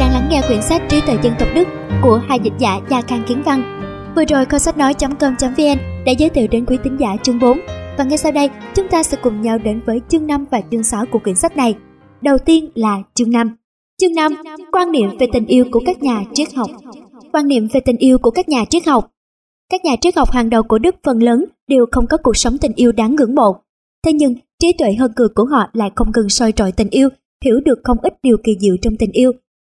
đang lắng nghe quyển sách Trí tuệ dân tộc Đức của hai dịch giả Gia Khang Kiến Văn. Vừa rồi kho sách nói.com.vn đã giới thiệu đến quý tín giả chương 4 và ngay sau đây chúng ta sẽ cùng nhau đến với chương 5 và chương 6 của quyển sách này. Đầu tiên là chương 5. Chương 5. Quan niệm về tình yêu của các nhà triết học. Quan niệm về tình yêu của các nhà triết học. Các nhà triết học hàng đầu của Đức phần lớn đều không có cuộc sống tình yêu đáng ngưỡng mộ. Thế nhưng, trí tuệ hơn cường của họ lại không ngừng soi trọi tình yêu hiểu được không ít điều kỳ diệu trong tình yêu.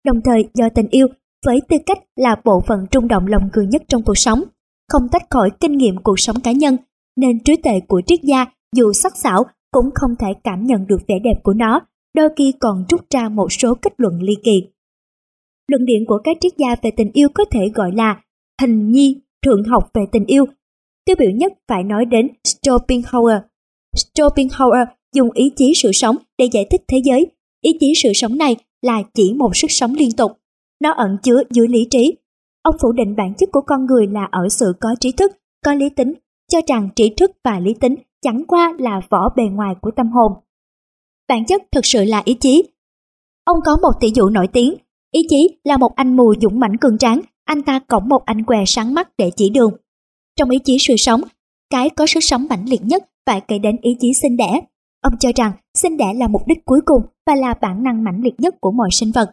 Đồng thời do tình yêu với tư cách là bộ phận trung động lòng người nhất trong cuộc sống, không tách khỏi kinh nghiệm cuộc sống cá nhân, nên trí tuệ của triết gia dù sắc sảo cũng không thể cảm nhận được vẻ đẹp của nó, đôi khi còn rút ra một số kết luận ly kỳ. Luận điểm của các triết gia về tình yêu có thể gọi là hình nhi thượng học về tình yêu. Tiêu biểu nhất phải nói đến Schopenhauer. Schopenhauer dùng ý chí sự sống để giải thích thế giới Ý chí sự sống này là chỉ một sức sống liên tục. Nó ẩn chứa dưới lý trí. Ông phủ định bản chất của con người là ở sự có trí thức, có lý tính, cho rằng trí thức và lý tính chẳng qua là vỏ bề ngoài của tâm hồn. Bản chất thực sự là ý chí. Ông có một tỷ dụ nổi tiếng, ý chí là một anh mù dũng mãnh cường tráng, anh ta cõng một anh què sáng mắt để chỉ đường. Trong ý chí sự sống, cái có sức sống mãnh liệt nhất phải kể đến ý chí sinh đẻ. Ông cho rằng sinh đẻ là mục đích cuối cùng và là bản năng mãnh liệt nhất của mọi sinh vật.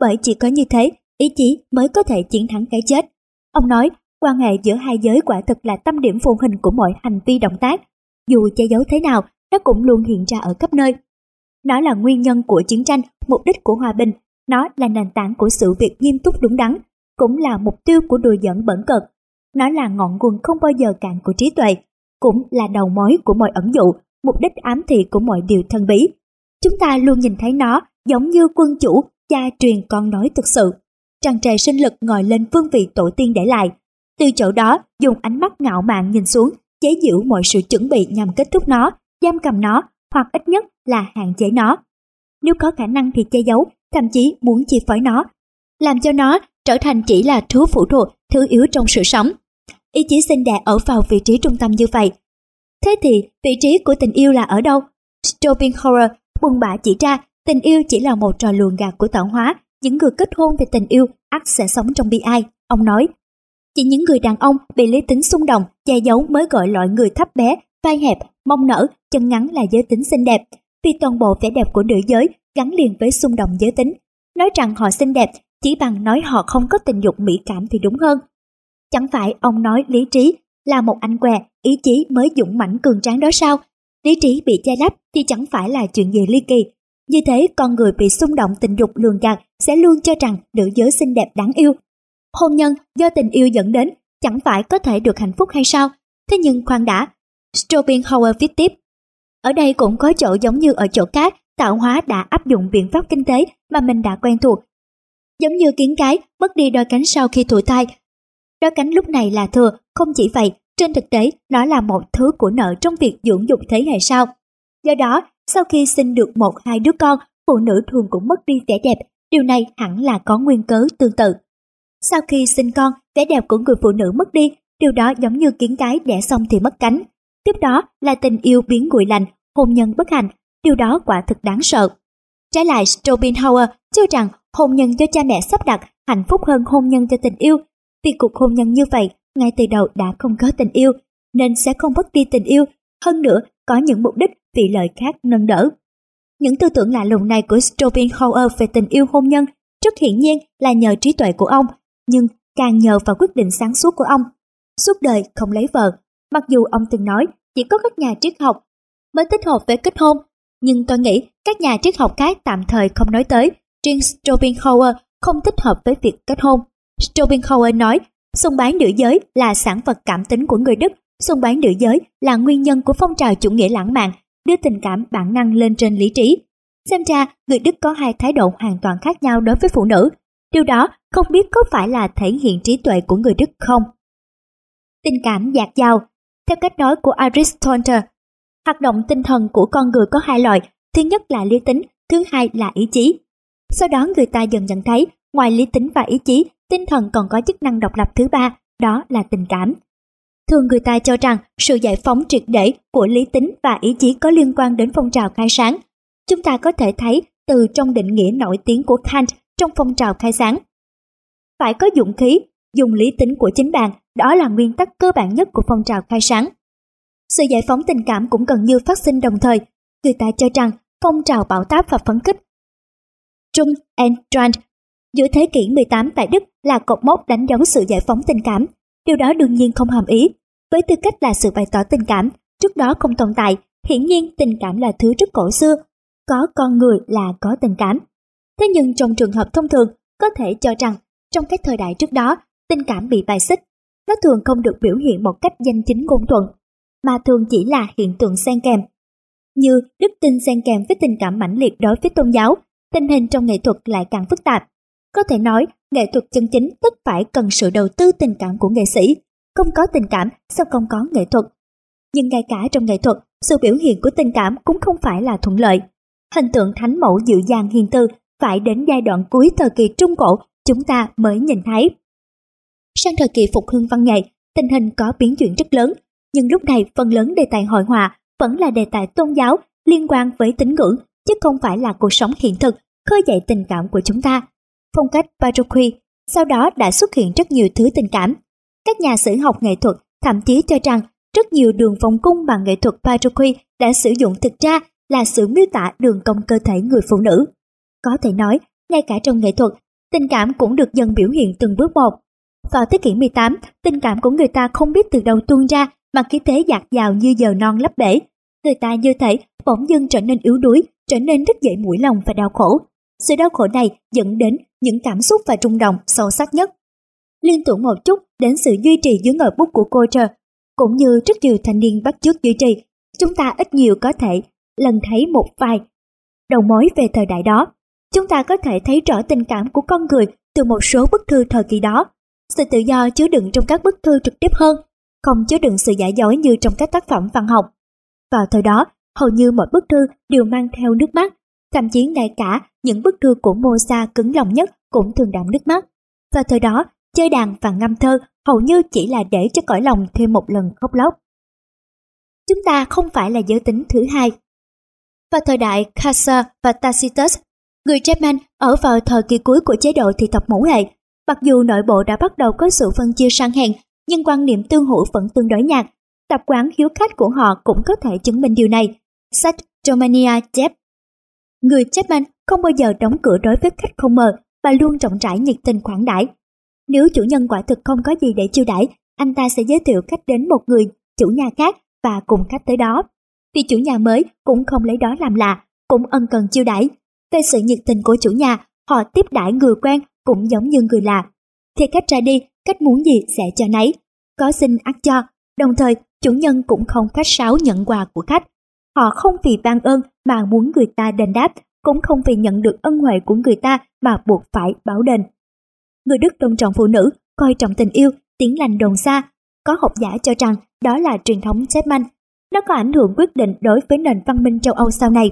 Bởi chỉ có như thế, ý chí mới có thể chiến thắng cái chết. Ông nói, quan hệ giữa hai giới quả thực là tâm điểm phù hình của mọi hành vi động tác. Dù che giấu thế nào, nó cũng luôn hiện ra ở khắp nơi. Nó là nguyên nhân của chiến tranh, mục đích của hòa bình, nó là nền tảng của sự việc nghiêm túc đúng đắn, cũng là mục tiêu của đùa giỡn bẩn cợt. Nó là ngọn nguồn không bao giờ cạn của trí tuệ, cũng là đầu mối của mọi ẩn dụ, mục đích ám thị của mọi điều thân bí. Chúng ta luôn nhìn thấy nó giống như quân chủ, cha truyền con nói thực sự. Tràn trề sinh lực ngồi lên vương vị tổ tiên để lại. Từ chỗ đó, dùng ánh mắt ngạo mạn nhìn xuống, chế giễu mọi sự chuẩn bị nhằm kết thúc nó, giam cầm nó, hoặc ít nhất là hạn chế nó. Nếu có khả năng thì che giấu, thậm chí muốn chi phối nó, làm cho nó trở thành chỉ là thứ phụ thuộc, thứ yếu trong sự sống. Ý chí sinh đẻ ở vào vị trí trung tâm như vậy. Thế thì vị trí của tình yêu là ở đâu? Schopenhauer buồn bã chỉ ra tình yêu chỉ là một trò lường gạt của tạo hóa, những người kết hôn về tình yêu ắt sẽ sống trong bi ai. Ông nói, chỉ những người đàn ông bị lý tính xung động, che giấu mới gọi loại người thấp bé, vai hẹp, mông nở, chân ngắn là giới tính xinh đẹp. Vì toàn bộ vẻ đẹp của nữ giới gắn liền với xung động giới tính. Nói rằng họ xinh đẹp chỉ bằng nói họ không có tình dục mỹ cảm thì đúng hơn. Chẳng phải ông nói lý trí là một anh què, ý chí mới dũng mãnh cường tráng đó sao? lý trí bị che lấp thì chẳng phải là chuyện gì ly kỳ. Như thế con người bị xung động tình dục lường gạt sẽ luôn cho rằng nữ giới xinh đẹp đáng yêu. Hôn nhân do tình yêu dẫn đến chẳng phải có thể được hạnh phúc hay sao? Thế nhưng khoan đã, Schopenhauer viết tiếp. Ở đây cũng có chỗ giống như ở chỗ khác, tạo hóa đã áp dụng biện pháp kinh tế mà mình đã quen thuộc. Giống như kiến cái mất đi đôi cánh sau khi thụ thai. Đôi cánh lúc này là thừa, không chỉ vậy, trên thực tế, nó là một thứ của nợ trong việc dưỡng dục thế hệ sau. Do đó, sau khi sinh được một hai đứa con, phụ nữ thường cũng mất đi vẻ đẹp. Điều này hẳn là có nguyên cớ tương tự. Sau khi sinh con, vẻ đẹp của người phụ nữ mất đi, điều đó giống như kiến cái đẻ xong thì mất cánh. Tiếp đó là tình yêu biến nguội lành, hôn nhân bất hạnh, điều đó quả thực đáng sợ. Trái lại, Schopenhauer cho rằng hôn nhân do cha mẹ sắp đặt hạnh phúc hơn hôn nhân cho tình yêu. Vì cuộc hôn nhân như vậy ngay từ đầu đã không có tình yêu, nên sẽ không mất đi tình yêu, hơn nữa có những mục đích vì lợi khác nâng đỡ. Những tư tưởng lạ lùng này của Schopenhauer về tình yêu hôn nhân rất hiển nhiên là nhờ trí tuệ của ông, nhưng càng nhờ vào quyết định sáng suốt của ông. Suốt đời không lấy vợ, mặc dù ông từng nói chỉ có các nhà triết học mới thích hợp với kết hôn, nhưng tôi nghĩ các nhà triết học khác tạm thời không nói tới, riêng Schopenhauer không thích hợp với việc kết hôn. Schopenhauer nói Sùng bái nữ giới là sản vật cảm tính của người Đức, sùng bái nữ giới là nguyên nhân của phong trào chủ nghĩa lãng mạn, đưa tình cảm bản năng lên trên lý trí. Xem ra, người Đức có hai thái độ hoàn toàn khác nhau đối với phụ nữ. Điều đó không biết có phải là thể hiện trí tuệ của người Đức không? Tình cảm dạt dào Theo cách nói của Aristotle, hoạt động tinh thần của con người có hai loại, thứ nhất là lý tính, thứ hai là ý chí. Sau đó người ta dần dần thấy, ngoài lý tính và ý chí tinh thần còn có chức năng độc lập thứ ba, đó là tình cảm. Thường người ta cho rằng sự giải phóng triệt để của lý tính và ý chí có liên quan đến phong trào khai sáng. Chúng ta có thể thấy từ trong định nghĩa nổi tiếng của Kant trong phong trào khai sáng. Phải có dũng khí, dùng lý tính của chính bạn, đó là nguyên tắc cơ bản nhất của phong trào khai sáng. Sự giải phóng tình cảm cũng gần như phát sinh đồng thời. Người ta cho rằng phong trào bảo táp và phấn khích Trung and Trant giữa thế kỷ 18 tại Đức là cột mốc đánh dấu sự giải phóng tình cảm. Điều đó đương nhiên không hàm ý. Với tư cách là sự bày tỏ tình cảm, trước đó không tồn tại, hiển nhiên tình cảm là thứ rất cổ xưa. Có con người là có tình cảm. Thế nhưng trong trường hợp thông thường, có thể cho rằng trong các thời đại trước đó, tình cảm bị bài xích. Nó thường không được biểu hiện một cách danh chính ngôn thuận, mà thường chỉ là hiện tượng xen kèm. Như đức tin xen kèm với tình cảm mãnh liệt đối với tôn giáo, tình hình trong nghệ thuật lại càng phức tạp. Có thể nói, nghệ thuật chân chính tất phải cần sự đầu tư tình cảm của nghệ sĩ. Không có tình cảm, sao không có nghệ thuật? Nhưng ngay cả trong nghệ thuật, sự biểu hiện của tình cảm cũng không phải là thuận lợi. Hình tượng thánh mẫu dịu dàng hiền tư phải đến giai đoạn cuối thời kỳ Trung Cổ chúng ta mới nhìn thấy. Sang thời kỳ phục hưng văn nghệ, tình hình có biến chuyển rất lớn, nhưng lúc này phần lớn đề tài hội họa vẫn là đề tài tôn giáo liên quan với tín ngưỡng, chứ không phải là cuộc sống hiện thực, khơi dậy tình cảm của chúng ta. Phong cách Baroque sau đó đã xuất hiện rất nhiều thứ tình cảm. Các nhà sử học nghệ thuật thậm chí cho rằng rất nhiều đường vòng cung bằng nghệ thuật Baroque đã sử dụng thực ra là sự miêu tả đường cong cơ thể người phụ nữ. Có thể nói, ngay cả trong nghệ thuật, tình cảm cũng được dần biểu hiện từng bước một. Vào thế kỷ 18, tình cảm của người ta không biết từ đâu tuôn ra mà khí thế dạt dào như giờ non lấp bể. Người ta như thể bỗng dưng trở nên yếu đuối, trở nên rất dễ mũi lòng và đau khổ. Sự đau khổ này dẫn đến những cảm xúc và rung động sâu sắc nhất. Liên tưởng một chút đến sự duy trì dưới ngòi bút của Coulter, cũng như rất nhiều thanh niên bắt chước duy trì, chúng ta ít nhiều có thể lần thấy một vài đầu mối về thời đại đó. Chúng ta có thể thấy rõ tình cảm của con người từ một số bức thư thời kỳ đó. Sự tự do chứa đựng trong các bức thư trực tiếp hơn, không chứa đựng sự giả dối như trong các tác phẩm văn học. Vào thời đó, hầu như mọi bức thư đều mang theo nước mắt, thậm chí ngay cả những bức thư của Mozart cứng lòng nhất cũng thường đọng nước mắt. Và thời đó, chơi đàn và ngâm thơ hầu như chỉ là để cho cõi lòng thêm một lần khóc lóc. Chúng ta không phải là giới tính thứ hai. Vào thời đại Caesar và Tacitus, người German ở vào thời kỳ cuối của chế độ thị tộc mẫu hệ. Mặc dù nội bộ đã bắt đầu có sự phân chia sang hèn, nhưng quan niệm tương hữu vẫn tương đối nhạt. Tập quán hiếu khách của họ cũng có thể chứng minh điều này. Sách Germania chép Người Chapman không bao giờ đóng cửa đối với khách không mời và luôn rộng rãi nhiệt tình khoản đãi. Nếu chủ nhân quả thực không có gì để chiêu đãi, anh ta sẽ giới thiệu khách đến một người chủ nhà khác và cùng khách tới đó. Vì chủ nhà mới cũng không lấy đó làm lạ, cũng ân cần chiêu đãi. Về sự nhiệt tình của chủ nhà, họ tiếp đãi người quen cũng giống như người lạ. Thì khách ra đi, khách muốn gì sẽ cho nấy. Có xin ắt cho, đồng thời chủ nhân cũng không khách sáo nhận quà của khách. Họ không vì ban ơn mà muốn người ta đền đáp, cũng không vì nhận được ân huệ của người ta mà buộc phải báo đền. Người Đức tôn trọng phụ nữ, coi trọng tình yêu, tiếng lành đồn xa. Có học giả cho rằng đó là truyền thống German. Nó có ảnh hưởng quyết định đối với nền văn minh châu Âu sau này.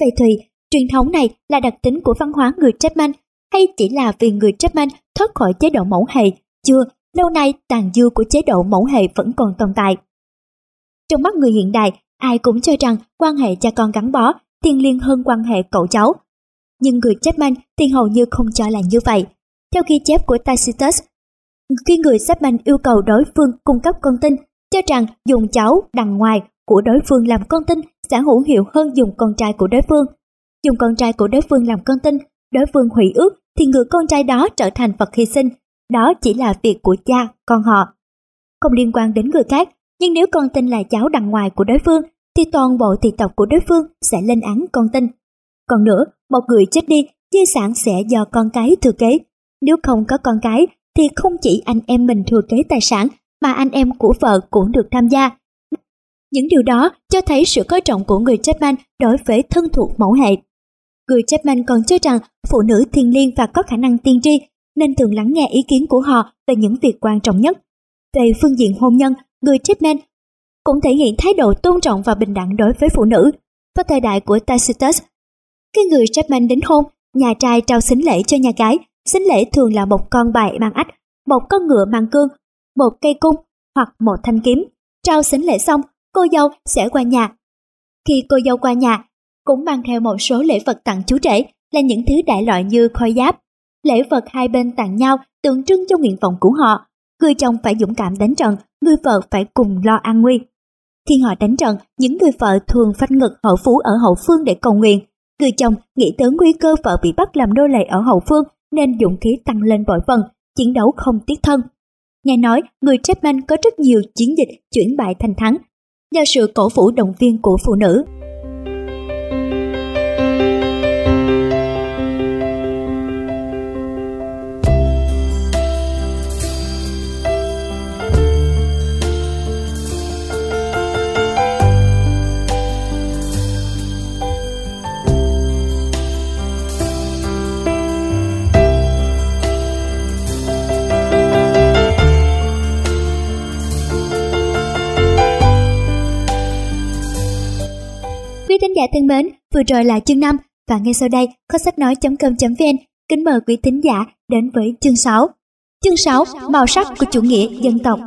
Vậy thì, truyền thống này là đặc tính của văn hóa người German hay chỉ là vì người German thoát khỏi chế độ mẫu hệ? Chưa, lâu nay tàn dư của chế độ mẫu hệ vẫn còn tồn tại. Trong mắt người hiện đại, ai cũng cho rằng quan hệ cha con gắn bó thiêng liêng hơn quan hệ cậu cháu. Nhưng người Chapman thì hầu như không cho là như vậy. Theo ghi chép của Tacitus, khi người Chapman yêu cầu đối phương cung cấp con tin, cho rằng dùng cháu đằng ngoài của đối phương làm con tin sẽ hữu hiệu hơn dùng con trai của đối phương. Dùng con trai của đối phương làm con tin, đối phương hủy ước thì người con trai đó trở thành vật hy sinh. Đó chỉ là việc của cha, con họ. Không liên quan đến người khác, nhưng nếu con tin là cháu đằng ngoài của đối phương thì toàn bộ thị tộc của đối phương sẽ lên án con tin. Còn nữa, một người chết đi, di sản sẽ do con cái thừa kế. Nếu không có con cái, thì không chỉ anh em mình thừa kế tài sản, mà anh em của vợ cũng được tham gia. Những điều đó cho thấy sự coi trọng của người Chapman đối với thân thuộc mẫu hệ. Người Chapman còn cho rằng phụ nữ thiền liêng và có khả năng tiên tri, nên thường lắng nghe ý kiến của họ về những việc quan trọng nhất. Về phương diện hôn nhân, người Chapman cũng thể hiện thái độ tôn trọng và bình đẳng đối với phụ nữ. Vào thời đại của Tacitus, khi người Chapman đến hôn, nhà trai trao xính lễ cho nhà gái. Xính lễ thường là một con bài mang ách, một con ngựa mang cương, một cây cung hoặc một thanh kiếm. Trao xính lễ xong, cô dâu sẽ qua nhà. Khi cô dâu qua nhà, cũng mang theo một số lễ vật tặng chú rể là những thứ đại loại như khôi giáp. Lễ vật hai bên tặng nhau tượng trưng cho nguyện vọng của họ. Người chồng phải dũng cảm đánh trận, người vợ phải cùng lo an nguy. Khi họ đánh trận, những người vợ thường phanh ngực hậu phú ở hậu phương để cầu nguyện. Người chồng nghĩ tới nguy cơ vợ bị bắt làm nô lệ ở hậu phương nên dũng khí tăng lên bội phần, chiến đấu không tiếc thân. Nghe nói, người Chapman có rất nhiều chiến dịch chuyển bại thành thắng, do sự cổ vũ động viên của phụ nữ. Giả thân mến, vừa rồi là chương 5 và ngay sau đây, có sách nói.com.vn kính mời quý thính giả đến với chương 6. Chương 6, màu sắc của chủ nghĩa dân tộc.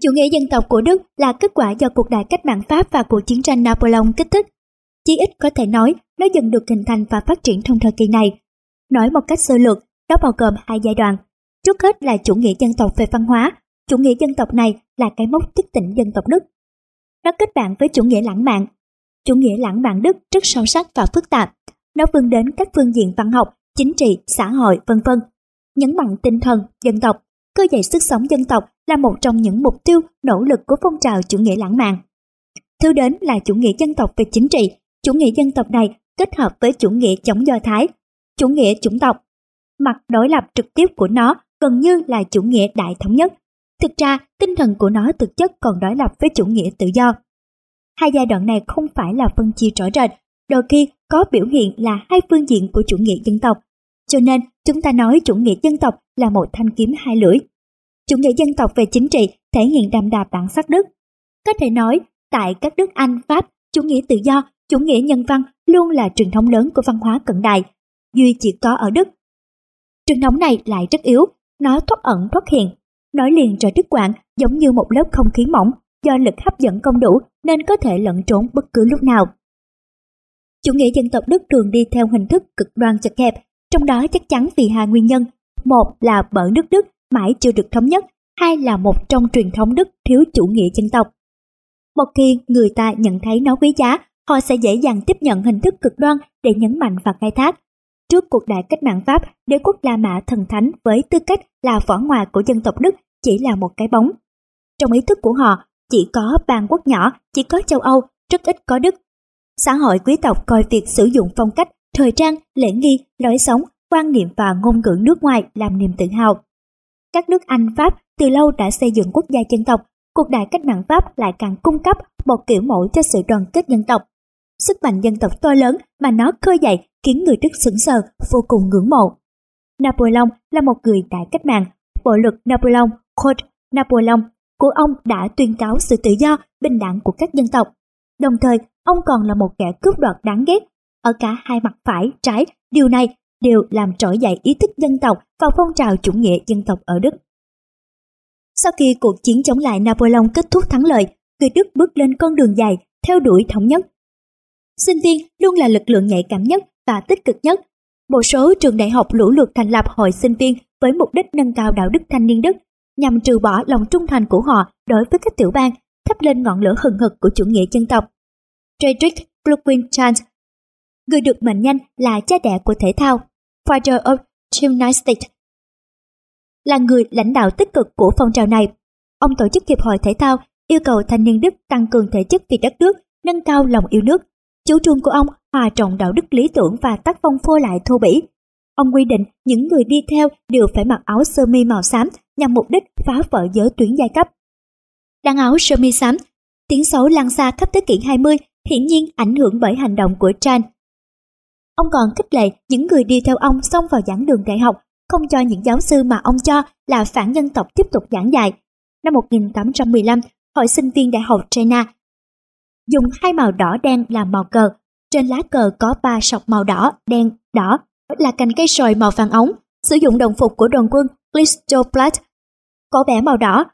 Chủ nghĩa dân tộc của Đức là kết quả do cuộc đại cách mạng Pháp và cuộc chiến tranh Napoleon kích thích. Chí ít có thể nói, nó dần được hình thành và phát triển trong thời kỳ này. Nói một cách sơ lược, nó bao gồm hai giai đoạn. Trước hết là chủ nghĩa dân tộc về văn hóa. Chủ nghĩa dân tộc này là cái mốc thức tỉnh dân tộc Đức. Nó kết bạn với chủ nghĩa lãng mạn chủ nghĩa lãng mạn Đức rất sâu sắc và phức tạp. Nó vươn đến các phương diện văn học, chính trị, xã hội, vân vân. Nhấn mạnh tinh thần, dân tộc, cơ dậy sức sống dân tộc là một trong những mục tiêu nỗ lực của phong trào chủ nghĩa lãng mạn. Thứ đến là chủ nghĩa dân tộc về chính trị. Chủ nghĩa dân tộc này kết hợp với chủ nghĩa chống do Thái, chủ nghĩa chủng tộc. Mặt đối lập trực tiếp của nó gần như là chủ nghĩa đại thống nhất. Thực ra, tinh thần của nó thực chất còn đối lập với chủ nghĩa tự do. Hai giai đoạn này không phải là phân chia rõ rệt, đôi khi có biểu hiện là hai phương diện của chủ nghĩa dân tộc. Cho nên, chúng ta nói chủ nghĩa dân tộc là một thanh kiếm hai lưỡi. Chủ nghĩa dân tộc về chính trị thể hiện đậm đà bản sắc Đức. Có thể nói, tại các nước Anh, Pháp, chủ nghĩa tự do, chủ nghĩa nhân văn luôn là truyền thống lớn của văn hóa cận đại, duy chỉ có ở Đức. Truyền thống này lại rất yếu, nó thoát ẩn thoát hiện, nói liền rồi đứt quãng giống như một lớp không khí mỏng do lực hấp dẫn không đủ nên có thể lẫn trốn bất cứ lúc nào. Chủ nghĩa dân tộc Đức thường đi theo hình thức cực đoan chật hẹp, trong đó chắc chắn vì hai nguyên nhân. Một là bởi nước Đức mãi chưa được thống nhất, hai là một trong truyền thống Đức thiếu chủ nghĩa dân tộc. Một khi người ta nhận thấy nó quý giá, họ sẽ dễ dàng tiếp nhận hình thức cực đoan để nhấn mạnh và khai thác. Trước cuộc đại cách mạng Pháp, đế quốc La Mã thần thánh với tư cách là võ ngoài của dân tộc Đức chỉ là một cái bóng. Trong ý thức của họ, chỉ có bang quốc nhỏ, chỉ có châu Âu, rất ít có Đức. Xã hội quý tộc coi việc sử dụng phong cách, thời trang, lễ nghi, lối sống, quan niệm và ngôn ngữ nước ngoài làm niềm tự hào. Các nước Anh, Pháp từ lâu đã xây dựng quốc gia dân tộc, cuộc đại cách mạng Pháp lại càng cung cấp một kiểu mẫu cho sự đoàn kết dân tộc. Sức mạnh dân tộc to lớn mà nó khơi dậy khiến người Đức sững sờ, vô cùng ngưỡng mộ. Napoleon là một người đại cách mạng, bộ luật Napoleon, Code Napoleon của ông đã tuyên cáo sự tự do, bình đẳng của các dân tộc. Đồng thời, ông còn là một kẻ cướp đoạt đáng ghét. Ở cả hai mặt phải, trái, điều này đều làm trỗi dậy ý thức dân tộc và phong trào chủ nghĩa dân tộc ở Đức. Sau khi cuộc chiến chống lại Napoleon kết thúc thắng lợi, người Đức bước lên con đường dài theo đuổi thống nhất. Sinh viên luôn là lực lượng nhạy cảm nhất và tích cực nhất. Một số trường đại học lũ lượt thành lập hội sinh viên với mục đích nâng cao đạo đức thanh niên Đức nhằm trừ bỏ lòng trung thành của họ đối với các tiểu bang, thắp lên ngọn lửa hừng hực của chủ nghĩa dân tộc. Frederick Friedrich Chance, người được mệnh danh là cha đẻ của thể thao, Father of Gymnastics, là người lãnh đạo tích cực của phong trào này. Ông tổ chức hiệp hội thể thao yêu cầu thanh niên Đức tăng cường thể chất vì đất nước, nâng cao lòng yêu nước. Chủ trương của ông hòa trọng đạo đức lý tưởng và tác phong phô lại thô bỉ. Ông quy định những người đi theo đều phải mặc áo sơ mi màu xám nhằm mục đích phá vỡ giới tuyến giai cấp. Đàn áo sơ mi xám, tiếng xấu lan xa khắp thế kỷ 20, hiển nhiên ảnh hưởng bởi hành động của Chan. Ông còn khích lệ những người đi theo ông xông vào giảng đường đại học, không cho những giáo sư mà ông cho là phản dân tộc tiếp tục giảng dạy. Năm 1815, Hội sinh viên Đại học China dùng hai màu đỏ đen làm màu cờ. Trên lá cờ có ba sọc màu đỏ, đen, đỏ là cành cây sồi màu vàng ống. Sử dụng đồng phục của đoàn quân Listoplath có vẻ màu đỏ,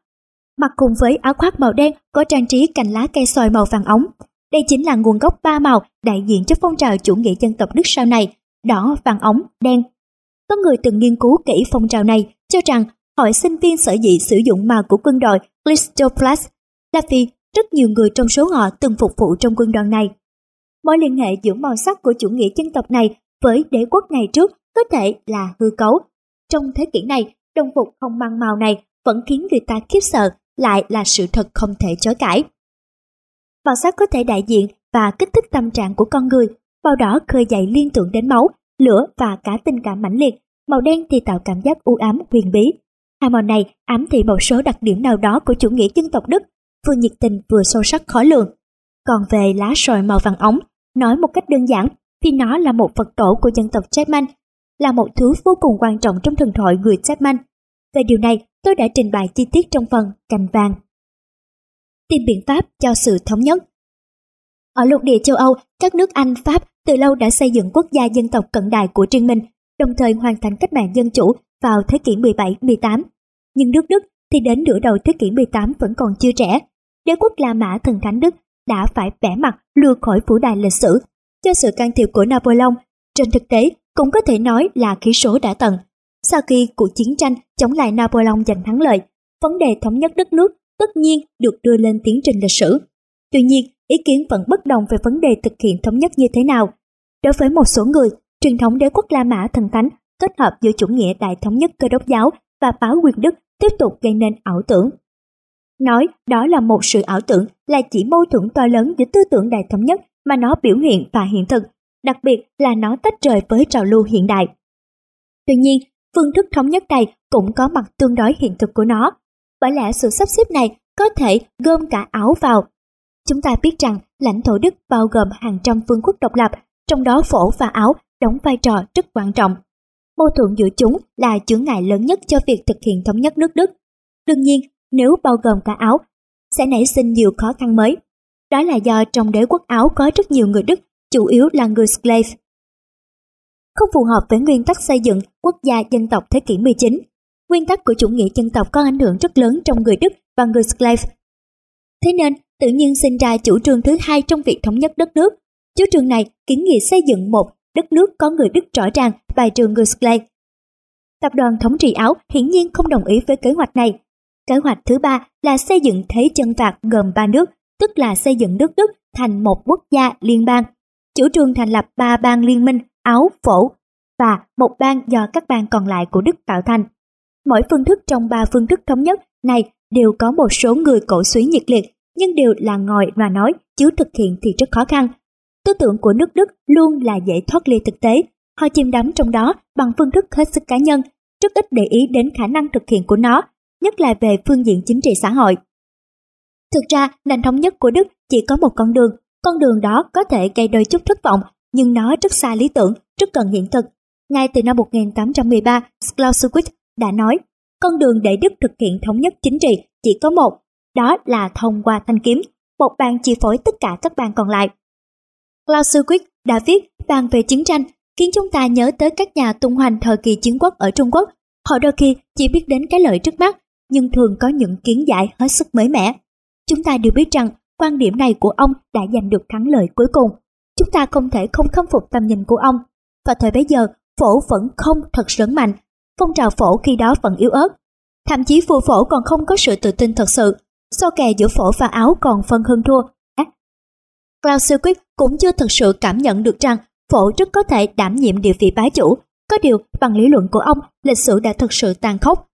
mặc cùng với áo khoác màu đen có trang trí cành lá cây xoài màu vàng ống. đây chính là nguồn gốc ba màu đại diện cho phong trào chủ nghĩa dân tộc Đức sau này, đỏ, vàng ống, đen. Có người từng nghiên cứu kỹ phong trào này, cho rằng hội sinh viên sở dĩ sử dụng màu của quân đội Christoplas là vì rất nhiều người trong số họ từng phục vụ trong quân đoàn này. Mối liên hệ giữa màu sắc của chủ nghĩa dân tộc này với đế quốc ngày trước có thể là hư cấu. Trong thế kỷ này, đồng phục không mang màu này vẫn khiến người ta khiếp sợ, lại là sự thật không thể chối cãi. Màu sắc có thể đại diện và kích thích tâm trạng của con người, màu đỏ khơi dậy liên tưởng đến máu, lửa và cả tình cảm mãnh liệt, màu đen thì tạo cảm giác u ám huyền bí. Hai màu này ám thị một số đặc điểm nào đó của chủ nghĩa dân tộc Đức, vừa nhiệt tình vừa sâu sắc khó lường. Còn về lá sồi màu vàng ống, nói một cách đơn giản, vì nó là một vật tổ của dân tộc German, là một thứ vô cùng quan trọng trong thần thoại người German. Về điều này, tôi đã trình bày chi tiết trong phần cành vàng. Tìm biện pháp cho sự thống nhất Ở lục địa châu Âu, các nước Anh, Pháp từ lâu đã xây dựng quốc gia dân tộc cận đại của riêng mình, đồng thời hoàn thành cách mạng dân chủ vào thế kỷ 17-18. Nhưng nước Đức thì đến nửa đầu thế kỷ 18 vẫn còn chưa trẻ. Đế quốc La Mã thần thánh Đức đã phải bẻ mặt lừa khỏi phủ đài lịch sử cho sự can thiệp của Napoleon. Trên thực tế, cũng có thể nói là khí số đã tận. Sau khi cuộc chiến tranh chống lại Napoleon giành thắng lợi, vấn đề thống nhất đất nước tất nhiên được đưa lên tiến trình lịch sử. Tuy nhiên, ý kiến vẫn bất đồng về vấn đề thực hiện thống nhất như thế nào. Đối với một số người, truyền thống đế quốc La Mã thần thánh kết hợp giữa chủ nghĩa đại thống nhất cơ đốc giáo và báo quyền đức tiếp tục gây nên ảo tưởng. Nói đó là một sự ảo tưởng là chỉ mâu thuẫn to lớn giữa tư tưởng đại thống nhất mà nó biểu hiện và hiện thực, đặc biệt là nó tách rời với trào lưu hiện đại. Tuy nhiên, phương thức thống nhất này cũng có mặt tương đối hiện thực của nó, bởi lẽ sự sắp xếp này có thể gom cả áo vào. Chúng ta biết rằng lãnh thổ Đức bao gồm hàng trăm vương quốc độc lập, trong đó phổ và áo đóng vai trò rất quan trọng. Mâu thuẫn giữa chúng là chướng ngại lớn nhất cho việc thực hiện thống nhất nước Đức. Đương nhiên, nếu bao gồm cả áo, sẽ nảy sinh nhiều khó khăn mới. Đó là do trong đế quốc Áo có rất nhiều người Đức, chủ yếu là người slave. Không phù hợp với nguyên tắc xây dựng quốc gia dân tộc thế kỷ 19. Nguyên tắc của chủ nghĩa dân tộc có ảnh hưởng rất lớn trong người Đức và người Slav, Thế nên, tự nhiên sinh ra chủ trương thứ hai trong việc thống nhất đất nước. Chủ trương này kiến nghị xây dựng một đất nước có người Đức rõ ràng bài trừ người Slav. Tập đoàn thống trị Áo hiển nhiên không đồng ý với kế hoạch này. Kế hoạch thứ ba là xây dựng thế chân vạc gồm ba nước tức là xây dựng nước Đức thành một quốc gia liên bang. Chủ trương thành lập ba bang liên minh Áo, Phổ và một bang do các bang còn lại của Đức tạo thành. Mỗi phương thức trong ba phương thức thống nhất này đều có một số người cổ suý nhiệt liệt, nhưng đều là ngồi và nói, chứ thực hiện thì rất khó khăn. Tư tưởng của nước Đức luôn là dễ thoát ly thực tế, họ chìm đắm trong đó bằng phương thức hết sức cá nhân, rất ít để ý đến khả năng thực hiện của nó, nhất là về phương diện chính trị xã hội. Thực ra, nền thống nhất của Đức chỉ có một con đường, con đường đó có thể gây đôi chút thất vọng, nhưng nó rất xa lý tưởng, rất cần hiện thực. Ngay từ năm 1813, Clausewitz đã nói, con đường để Đức thực hiện thống nhất chính trị chỉ có một, đó là thông qua thanh kiếm, một bang chi phối tất cả các bang còn lại. Clausewitz đã viết bàn về chiến tranh, khiến chúng ta nhớ tới các nhà tung hoành thời kỳ chiến quốc ở Trung Quốc. Họ đôi khi chỉ biết đến cái lợi trước mắt, nhưng thường có những kiến giải hết sức mới mẻ. Chúng ta đều biết rằng quan điểm này của ông đã giành được thắng lợi cuối cùng. Chúng ta không thể không khâm phục tầm nhìn của ông. Và thời bấy giờ, phổ vẫn không thật lớn mạnh. Phong trào phổ khi đó vẫn yếu ớt. Thậm chí vua phổ còn không có sự tự tin thật sự. So kè giữa phổ và áo còn phân hơn thua. Klaus cũng chưa thực sự cảm nhận được rằng phổ rất có thể đảm nhiệm địa vị bá chủ. Có điều, bằng lý luận của ông, lịch sử đã thực sự tàn khốc.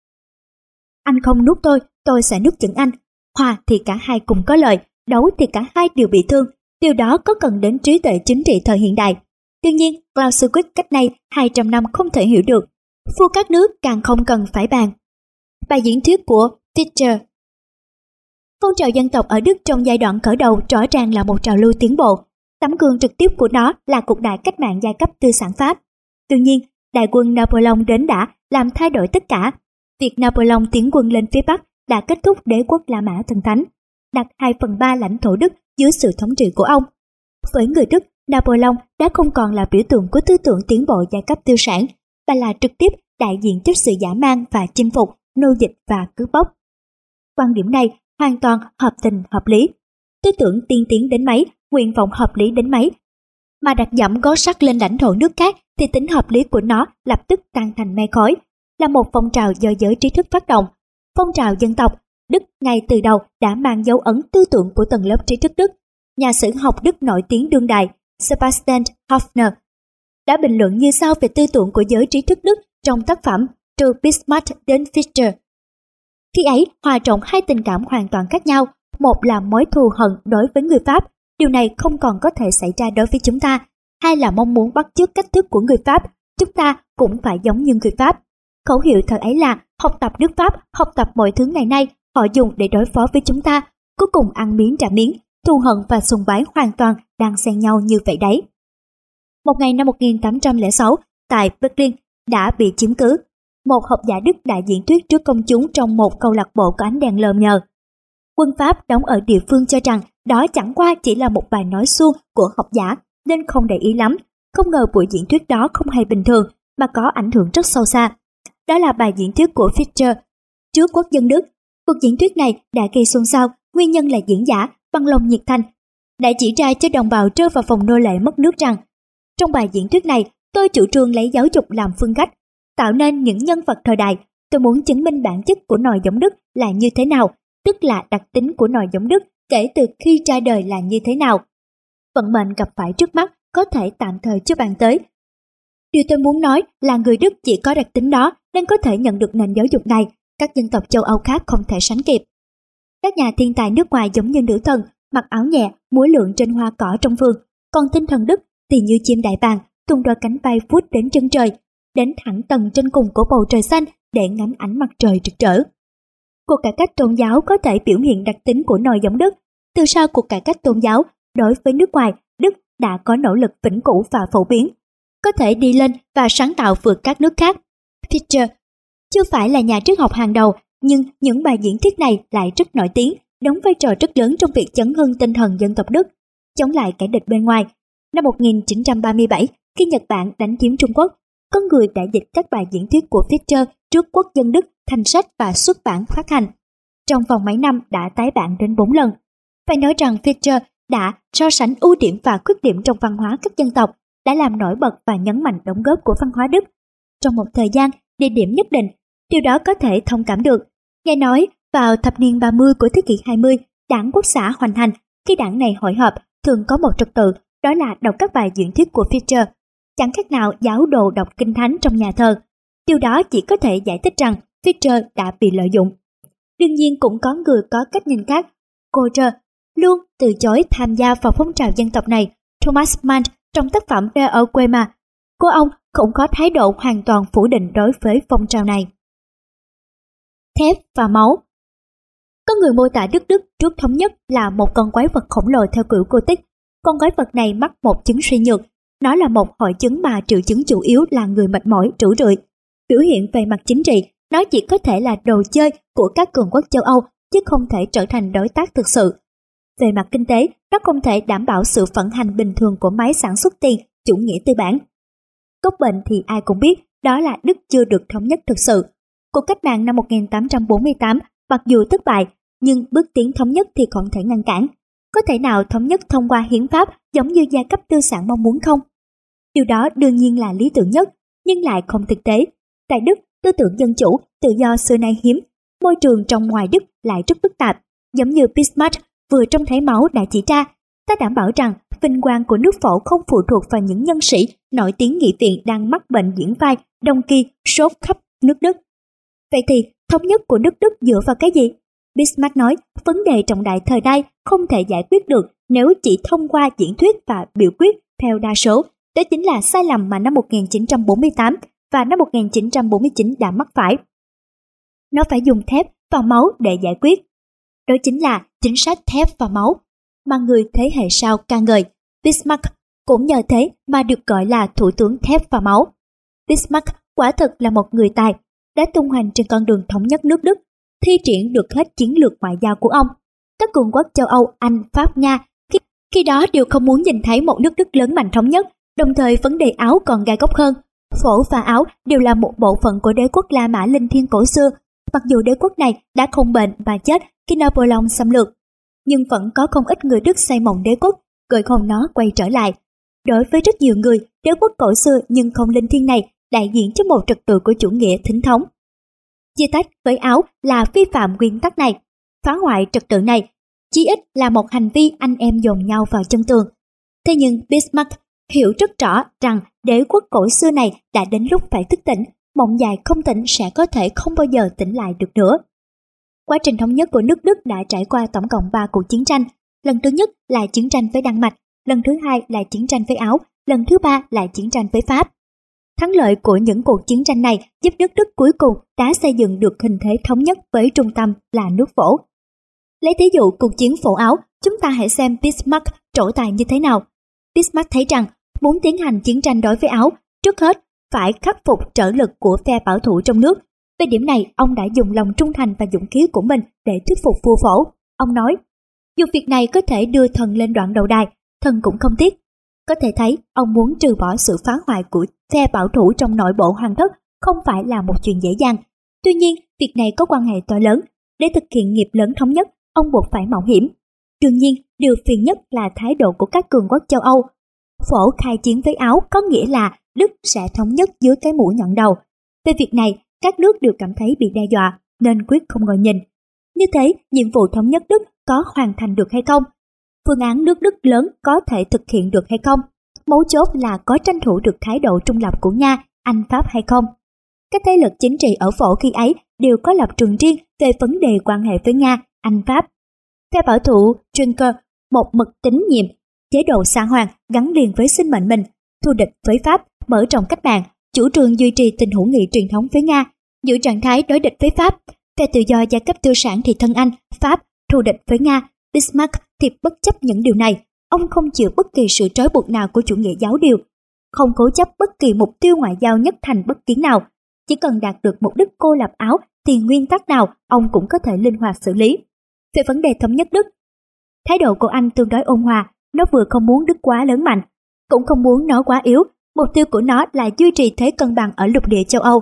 Anh không nuốt tôi, tôi sẽ nuốt chửng anh, Hòa thì cả hai cùng có lợi, đấu thì cả hai đều bị thương. Điều đó có cần đến trí tuệ chính trị thời hiện đại. Tuy nhiên, Clausewitz cách nay 200 năm không thể hiểu được. Vua các nước càng không cần phải bàn. Bài diễn thuyết của Fischer Phong trào dân tộc ở Đức trong giai đoạn khởi đầu rõ ràng là một trào lưu tiến bộ. Tấm gương trực tiếp của nó là cuộc đại cách mạng giai cấp tư sản Pháp. Tuy nhiên, đại quân Napoleon đến đã làm thay đổi tất cả. Việc Napoleon tiến quân lên phía Bắc đã kết thúc đế quốc La Mã thần thánh, đặt 2 phần 3 lãnh thổ Đức dưới sự thống trị của ông. Với người Đức, Napoleon đã không còn là biểu tượng của tư tưởng tiến bộ giai cấp tư sản, mà là trực tiếp đại diện cho sự giả mang và chinh phục, nô dịch và cướp bóc. Quan điểm này hoàn toàn hợp tình hợp lý. Tư tưởng tiên tiến đến mấy nguyện vọng hợp lý đến mấy. Mà đặt dẫm gót sắt lên lãnh thổ nước khác thì tính hợp lý của nó lập tức tan thành mây khói, là một phong trào do giới trí thức phát động. Phong trào dân tộc, Đức ngay từ đầu đã mang dấu ấn tư tưởng của tầng lớp trí thức Đức. Nhà sử học Đức nổi tiếng đương đại Sebastian Hofner đã bình luận như sau về tư tưởng của giới trí thức Đức trong tác phẩm Từ Bismarck đến Fischer. Khi ấy, hòa trộn hai tình cảm hoàn toàn khác nhau, một là mối thù hận đối với người Pháp, điều này không còn có thể xảy ra đối với chúng ta, hai là mong muốn bắt chước cách thức của người Pháp, chúng ta cũng phải giống như người Pháp. Khẩu hiệu thời ấy là học tập nước Pháp, học tập mọi thứ ngày nay, họ dùng để đối phó với chúng ta, cuối cùng ăn miếng trả miếng, thù hận và sùng bái hoàn toàn đang xen nhau như vậy đấy. Một ngày năm 1806, tại Berlin đã bị chiếm cứ. Một học giả Đức đại diễn thuyết trước công chúng trong một câu lạc bộ có ánh đèn lờ nhờ. Quân Pháp đóng ở địa phương cho rằng đó chẳng qua chỉ là một bài nói suông của học giả nên không để ý lắm. Không ngờ buổi diễn thuyết đó không hề bình thường mà có ảnh hưởng rất sâu xa. Đó là bài diễn thuyết của Fischer trước quốc dân Đức. Cuộc diễn thuyết này đã gây xôn xao, nguyên nhân là diễn giả bằng lòng nhiệt thành đã chỉ ra cho đồng bào rơi vào phòng nô lệ mất nước rằng trong bài diễn thuyết này tôi chủ trương lấy giáo dục làm phương cách tạo nên những nhân vật thời đại. Tôi muốn chứng minh bản chất của nòi giống đức là như thế nào tức là đặc tính của nòi giống đức kể từ khi ra đời là như thế nào. Vận mệnh gặp phải trước mắt có thể tạm thời chưa bàn tới. Điều tôi muốn nói là người đức chỉ có đặc tính đó nên có thể nhận được nền giáo dục này các dân tộc châu âu khác không thể sánh kịp các nhà thiên tài nước ngoài giống như nữ thần, mặc áo nhẹ, múa lượn trên hoa cỏ trong vườn, còn tinh thần Đức thì như chim đại bàng, tung đôi cánh bay vút đến chân trời, đến thẳng tầng trên cùng của bầu trời xanh để ngắm ánh mặt trời rực rỡ. Cuộc cải cách tôn giáo có thể biểu hiện đặc tính của nòi giống Đức. Từ sau cuộc cải cách tôn giáo, đối với nước ngoài, Đức đã có nỗ lực vĩnh cửu và phổ biến, có thể đi lên và sáng tạo vượt các nước khác. Fischer chưa phải là nhà triết học hàng đầu nhưng những bài diễn thuyết này lại rất nổi tiếng, đóng vai trò rất lớn trong việc chấn hưng tinh thần dân tộc Đức, chống lại kẻ địch bên ngoài. Năm 1937, khi Nhật Bản đánh chiếm Trung Quốc, có người đã dịch các bài diễn thuyết của Fischer trước quốc dân Đức thành sách và xuất bản phát hành. Trong vòng mấy năm đã tái bản đến 4 lần. Phải nói rằng Fischer đã so sánh ưu điểm và khuyết điểm trong văn hóa các dân tộc, đã làm nổi bật và nhấn mạnh đóng góp của văn hóa Đức. Trong một thời gian, địa điểm nhất định, điều đó có thể thông cảm được Nghe nói, vào thập niên 30 của thế kỷ 20, đảng Quốc xã hoành hành, khi đảng này hội họp thường có một trật tự, đó là đọc các bài diễn thuyết của Fischer. Chẳng khác nào giáo đồ đọc kinh thánh trong nhà thờ. Điều đó chỉ có thể giải thích rằng Fischer đã bị lợi dụng. Đương nhiên cũng có người có cách nhìn khác. Coulter luôn từ chối tham gia vào phong trào dân tộc này. Thomas Mann trong tác phẩm Ra ở cô ông cũng có thái độ hoàn toàn phủ định đối với phong trào này thép và máu. Có người mô tả Đức Đức trước thống nhất là một con quái vật khổng lồ theo kiểu cô tích. Con quái vật này mắc một chứng suy nhược. Nó là một hội chứng mà triệu chứng chủ yếu là người mệt mỏi, trũ rượi. Biểu hiện về mặt chính trị, nó chỉ có thể là đồ chơi của các cường quốc châu Âu chứ không thể trở thành đối tác thực sự. Về mặt kinh tế, nó không thể đảm bảo sự vận hành bình thường của máy sản xuất tiền, chủ nghĩa tư bản. Cốc bệnh thì ai cũng biết, đó là Đức chưa được thống nhất thực sự, Cuộc cách mạng năm 1848 mặc dù thất bại, nhưng bước tiến thống nhất thì không thể ngăn cản. Có thể nào thống nhất thông qua hiến pháp giống như gia cấp tư sản mong muốn không? Điều đó đương nhiên là lý tưởng nhất, nhưng lại không thực tế. Tại Đức, tư tưởng dân chủ, tự do xưa nay hiếm, môi trường trong ngoài Đức lại rất phức tạp. Giống như Bismarck vừa trong thấy máu đã chỉ ra, ta đảm bảo rằng vinh quang của nước phổ không phụ thuộc vào những nhân sĩ nổi tiếng nghị viện đang mắc bệnh diễn vai, đông kỳ, sốt khắp nước Đức. Vậy thì, thống nhất của nước Đức dựa vào cái gì? Bismarck nói, vấn đề trọng đại thời nay không thể giải quyết được nếu chỉ thông qua diễn thuyết và biểu quyết theo đa số. Đó chính là sai lầm mà năm 1948 và năm 1949 đã mắc phải. Nó phải dùng thép và máu để giải quyết. Đó chính là chính sách thép và máu mà người thế hệ sau ca ngợi. Bismarck cũng nhờ thế mà được gọi là thủ tướng thép và máu. Bismarck quả thực là một người tài đã tung hoành trên con đường thống nhất nước Đức, thi triển được hết chiến lược ngoại giao của ông. Các cường quốc châu Âu, Anh, Pháp, Nga khi, khi đó đều không muốn nhìn thấy một nước Đức lớn mạnh thống nhất, đồng thời vấn đề Áo còn gai góc hơn. Phổ và Áo đều là một bộ phận của đế quốc La Mã Linh Thiên cổ xưa, mặc dù đế quốc này đã không bệnh và chết khi Napoleon xâm lược. Nhưng vẫn có không ít người Đức xây mộng đế quốc, gợi hồn nó quay trở lại. Đối với rất nhiều người, đế quốc cổ xưa nhưng không linh thiêng này đại diện cho một trật tự của chủ nghĩa thính thống. Chia tách với áo là vi phạm nguyên tắc này, phá hoại trật tự này, chí ít là một hành vi anh em dồn nhau vào chân tường. Thế nhưng Bismarck hiểu rất rõ rằng đế quốc cổ xưa này đã đến lúc phải thức tỉnh, mộng dài không tỉnh sẽ có thể không bao giờ tỉnh lại được nữa. Quá trình thống nhất của nước Đức đã trải qua tổng cộng 3 cuộc chiến tranh. Lần thứ nhất là chiến tranh với Đan Mạch, lần thứ hai là chiến tranh với Áo, lần thứ ba là chiến tranh với Pháp. Thắng lợi của những cuộc chiến tranh này giúp nước Đức cuối cùng đã xây dựng được hình thế thống nhất với trung tâm là nước phổ. Lấy thí dụ cuộc chiến phổ Áo, chúng ta hãy xem Bismarck trổ tài như thế nào. Bismarck thấy rằng muốn tiến hành chiến tranh đối với Áo, trước hết phải khắc phục trở lực của phe bảo thủ trong nước. Về điểm này, ông đã dùng lòng trung thành và dũng khí của mình để thuyết phục vua phổ. Ông nói, dù việc này có thể đưa thần lên đoạn đầu đài, thần cũng không tiếc. Có thể thấy, ông muốn trừ bỏ sự phá hoại của phe bảo thủ trong nội bộ hoàng thất không phải là một chuyện dễ dàng. Tuy nhiên, việc này có quan hệ to lớn. Để thực hiện nghiệp lớn thống nhất, ông buộc phải mạo hiểm. Đương nhiên, điều phiền nhất là thái độ của các cường quốc châu Âu. Phổ khai chiến với Áo có nghĩa là Đức sẽ thống nhất dưới cái mũ nhọn đầu. Về việc này, các nước đều cảm thấy bị đe dọa nên quyết không ngồi nhìn. Như thế, nhiệm vụ thống nhất Đức có hoàn thành được hay không? Phương án nước Đức lớn có thể thực hiện được hay không? Mấu chốt là có tranh thủ được thái độ trung lập của Nga, Anh Pháp hay không? Các thế lực chính trị ở phổ khi ấy đều có lập trường riêng về vấn đề quan hệ với Nga, Anh Pháp. Theo bảo thủ Juncker, một mực tín nhiệm, chế độ xã hoàng gắn liền với sinh mệnh mình, thù địch với Pháp, mở rộng cách mạng, chủ trương duy trì tình hữu nghị truyền thống với Nga, giữ trạng thái đối địch với Pháp, phe tự do gia cấp tư sản thì thân Anh, Pháp, thù địch với Nga, Bismarck thì bất chấp những điều này, ông không chịu bất kỳ sự trói buộc nào của chủ nghĩa giáo điều, không cố chấp bất kỳ mục tiêu ngoại giao nhất thành bất kiến nào. Chỉ cần đạt được mục đích cô lập áo thì nguyên tắc nào ông cũng có thể linh hoạt xử lý. Về vấn đề thống nhất Đức, thái độ của anh tương đối ôn hòa, nó vừa không muốn Đức quá lớn mạnh, cũng không muốn nó quá yếu. Mục tiêu của nó là duy trì thế cân bằng ở lục địa châu Âu.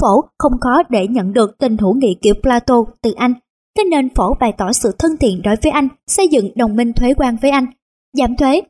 Phổ không khó để nhận được tình hữu nghị kiểu Plato từ Anh Thế nên phổ bày tỏ sự thân thiện đối với Anh, xây dựng đồng minh thuế quan với Anh, giảm thuế.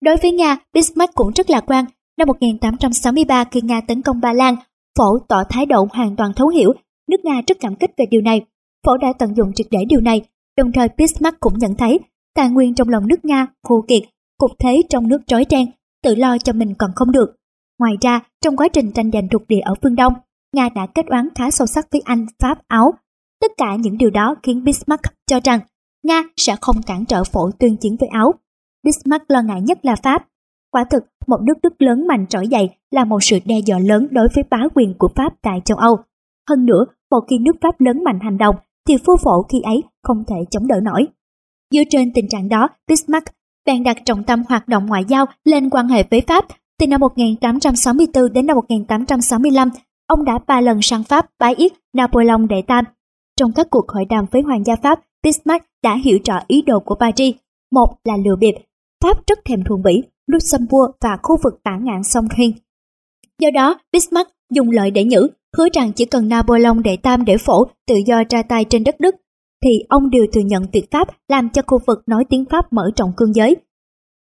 Đối với Nga, Bismarck cũng rất lạc quan. Năm 1863 khi Nga tấn công Ba Lan, phổ tỏ thái độ hoàn toàn thấu hiểu. Nước Nga rất cảm kích về điều này. Phổ đã tận dụng triệt để điều này, đồng thời Bismarck cũng nhận thấy tài nguyên trong lòng nước Nga khô kiệt, cục thế trong nước trói trang, tự lo cho mình còn không được. Ngoài ra, trong quá trình tranh giành thuộc địa ở phương Đông, Nga đã kết oán khá sâu sắc với Anh, Pháp, Áo Tất cả những điều đó khiến Bismarck cho rằng Nga sẽ không cản trở phổ tuyên chiến với Áo. Bismarck lo ngại nhất là Pháp. Quả thực, một nước Đức lớn mạnh trỗi dậy là một sự đe dọa lớn đối với bá quyền của Pháp tại châu Âu. Hơn nữa, một khi nước Pháp lớn mạnh hành động, thì phu phổ khi ấy không thể chống đỡ nổi. Dựa trên tình trạng đó, Bismarck bèn đặt trọng tâm hoạt động ngoại giao lên quan hệ với Pháp. Từ năm 1864 đến năm 1865, ông đã ba lần sang Pháp bái yết Napoleon đệ tam trong các cuộc hội đàm với Hoàng gia Pháp, Bismarck đã hiểu rõ ý đồ của Paris. Một là lừa bịp. Pháp rất thèm thuồng Bỉ, Luxembourg và khu vực tả ngạn sông Rhin. Do đó, Bismarck dùng lợi để nhử, hứa rằng chỉ cần Napoleon đệ tam để phổ tự do ra tay trên đất Đức, thì ông đều thừa nhận việc Pháp làm cho khu vực nói tiếng Pháp mở rộng cương giới.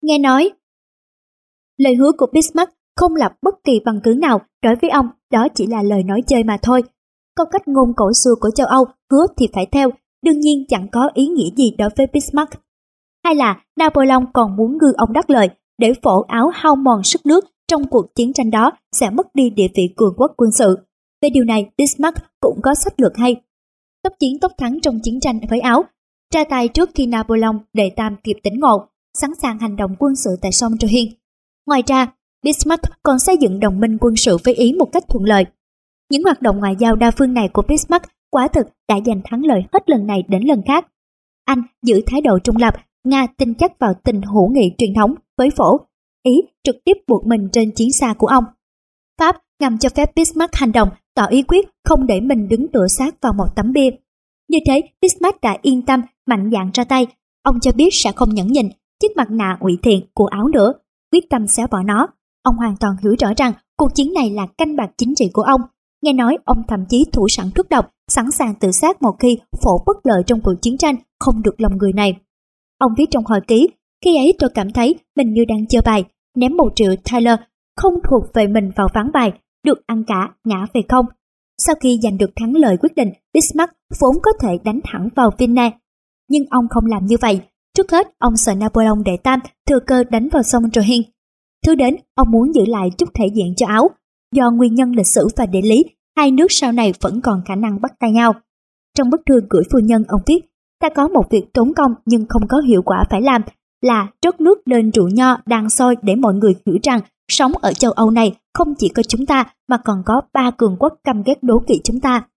Nghe nói, lời hứa của Bismarck không lập bất kỳ bằng cứ nào đối với ông, đó chỉ là lời nói chơi mà thôi, Câu cách ngôn cổ xưa của châu Âu hứa thì phải theo, đương nhiên chẳng có ý nghĩa gì đối với Bismarck. Hay là Napoleon còn muốn ngư ông đắc lợi để phổ áo hao mòn sức nước trong cuộc chiến tranh đó sẽ mất đi địa vị cường quốc quân sự. Về điều này, Bismarck cũng có sách lược hay. Tốc chiến tốc thắng trong chiến tranh với Áo, ra tay trước khi Napoleon đệ tam kịp tỉnh ngộ, sẵn sàng hành động quân sự tại sông Rhin. Ngoài ra, Bismarck còn xây dựng đồng minh quân sự với Ý một cách thuận lợi. Những hoạt động ngoại giao đa phương này của Bismarck quả thực đã giành thắng lợi hết lần này đến lần khác. Anh giữ thái độ trung lập, Nga tin chắc vào tình hữu nghị truyền thống với phổ, Ý trực tiếp buộc mình trên chiến xa của ông. Pháp ngầm cho phép Bismarck hành động, tỏ ý quyết không để mình đứng tựa sát vào một tấm bia. Như thế, Bismarck đã yên tâm, mạnh dạn ra tay. Ông cho biết sẽ không nhẫn nhịn chiếc mặt nạ ủy thiện của áo nữa, quyết tâm xé bỏ nó. Ông hoàn toàn hiểu rõ rằng cuộc chiến này là canh bạc chính trị của ông, Nghe nói ông thậm chí thủ sẵn thuốc độc, sẵn sàng tự sát một khi phổ bất lợi trong cuộc chiến tranh không được lòng người này. Ông viết trong hồi ký, Khi ấy tôi cảm thấy mình như đang chơi bài, ném một triệu Tyler không thuộc về mình vào ván bài, được ăn cả, ngã về không. Sau khi giành được thắng lợi quyết định, Bismarck vốn có thể đánh thẳng vào Vinna. Nhưng ông không làm như vậy. Trước hết, ông sợ Napoleon đệ tam thừa cơ đánh vào sông Rohin. Thứ đến, ông muốn giữ lại chút thể diện cho áo. Do nguyên nhân lịch sử và địa lý, hai nước sau này vẫn còn khả năng bắt tay nhau. Trong bức thư gửi phu nhân ông viết, ta có một việc tốn công nhưng không có hiệu quả phải làm là trớt nước lên rượu nho đang sôi để mọi người hiểu rằng sống ở châu Âu này không chỉ có chúng ta mà còn có ba cường quốc căm ghét đố kỵ chúng ta.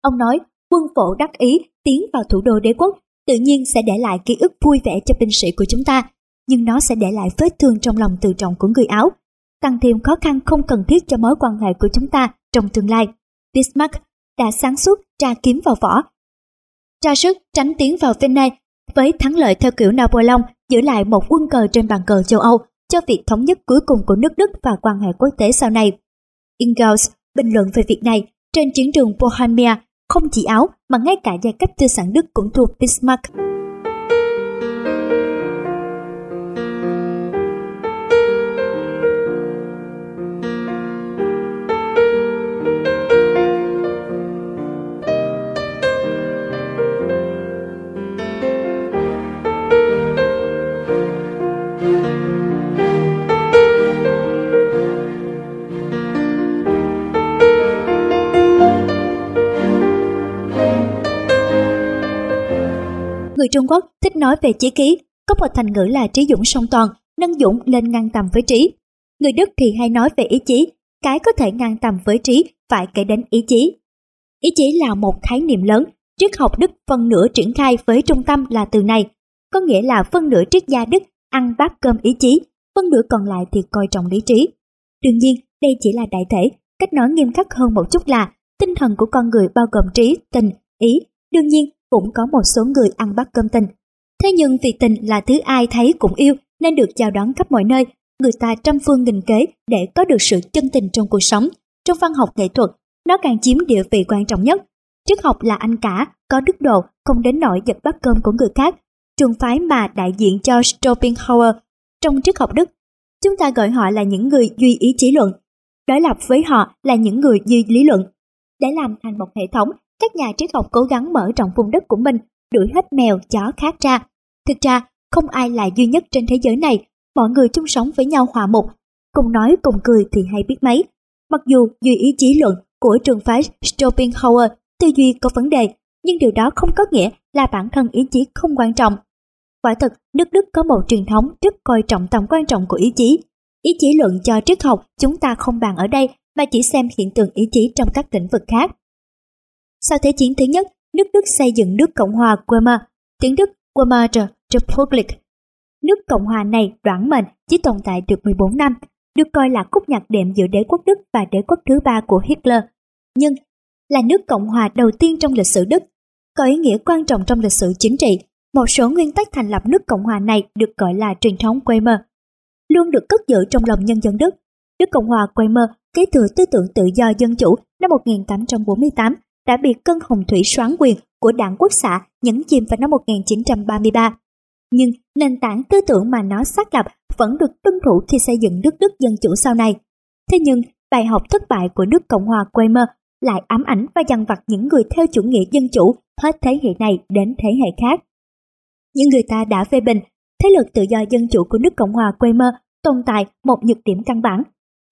Ông nói, quân phổ đắc ý tiến vào thủ đô đế quốc tự nhiên sẽ để lại ký ức vui vẻ cho binh sĩ của chúng ta, nhưng nó sẽ để lại vết thương trong lòng tự trọng của người Áo, tăng thêm khó khăn không cần thiết cho mối quan hệ của chúng ta trong tương lai. Bismarck đã sáng suốt tra kiếm vào vỏ, tra sức tránh tiến vào Vienna với thắng lợi theo kiểu Napoleon giữ lại một quân cờ trên bàn cờ châu Âu cho việc thống nhất cuối cùng của nước Đức và quan hệ quốc tế sau này. Ingalls bình luận về việc này trên chiến trường Bohemia không chỉ Áo mà ngay cả giai cấp tư sản Đức cũng thuộc Bismarck. Trung Quốc thích nói về chí khí có một thành ngữ là trí dũng song toàn, nâng dũng lên ngang tầm với trí. Người Đức thì hay nói về ý chí, cái có thể ngang tầm với trí phải kể đến ý chí. Ý chí là một khái niệm lớn, triết học Đức phân nửa triển khai với trung tâm là từ này, có nghĩa là phân nửa triết gia Đức ăn bát cơm ý chí, phân nửa còn lại thì coi trọng lý trí. Đương nhiên, đây chỉ là đại thể, cách nói nghiêm khắc hơn một chút là tinh thần của con người bao gồm trí, tình, ý. Đương nhiên, cũng có một số người ăn bắt cơm tình. Thế nhưng vì tình là thứ ai thấy cũng yêu nên được chào đón khắp mọi nơi, người ta trăm phương nghìn kế để có được sự chân tình trong cuộc sống. Trong văn học nghệ thuật, nó càng chiếm địa vị quan trọng nhất. Triết học là anh cả, có đức độ, không đến nỗi giật bát cơm của người khác. Trường phái mà đại diện cho Schopenhauer trong triết học Đức, chúng ta gọi họ là những người duy ý chí luận. Đối lập với họ là những người duy lý luận. Để làm thành một hệ thống các nhà triết học cố gắng mở rộng vùng đất của mình, đuổi hết mèo, chó khác ra. Thực ra, không ai là duy nhất trên thế giới này, mọi người chung sống với nhau hòa mục, cùng nói cùng cười thì hay biết mấy. Mặc dù duy ý chí luận của trường phái Schopenhauer tư duy có vấn đề, nhưng điều đó không có nghĩa là bản thân ý chí không quan trọng. Quả thực, nước Đức có một truyền thống rất coi trọng tầm quan trọng của ý chí. Ý chí luận cho triết học chúng ta không bàn ở đây mà chỉ xem hiện tượng ý chí trong các lĩnh vực khác. Sau Thế chiến thứ nhất, nước Đức xây dựng nước Cộng hòa Weimar, tiếng Đức Weimar Republic. Nước Cộng hòa này đoạn mệnh chỉ tồn tại được 14 năm, được coi là khúc nhạc đệm giữa đế quốc Đức và đế quốc thứ ba của Hitler. Nhưng là nước Cộng hòa đầu tiên trong lịch sử Đức, có ý nghĩa quan trọng trong lịch sử chính trị. Một số nguyên tắc thành lập nước Cộng hòa này được gọi là truyền thống Weimar, luôn được cất giữ trong lòng nhân dân Đức. Nước Cộng hòa Weimar kế thừa tư tưởng tự do dân chủ năm 1848 đã bị cân hồng thủy soán quyền của đảng quốc xã nhấn chìm vào năm 1933. Nhưng nền tảng tư tưởng mà nó xác lập vẫn được tuân thủ khi xây dựng nước Đức Dân Chủ sau này. Thế nhưng, bài học thất bại của nước Cộng hòa Weimar lại ám ảnh và dằn vặt những người theo chủ nghĩa dân chủ hết thế hệ này đến thế hệ khác. Những người ta đã phê bình, thế lực tự do dân chủ của nước Cộng hòa Weimar tồn tại một nhược điểm căn bản.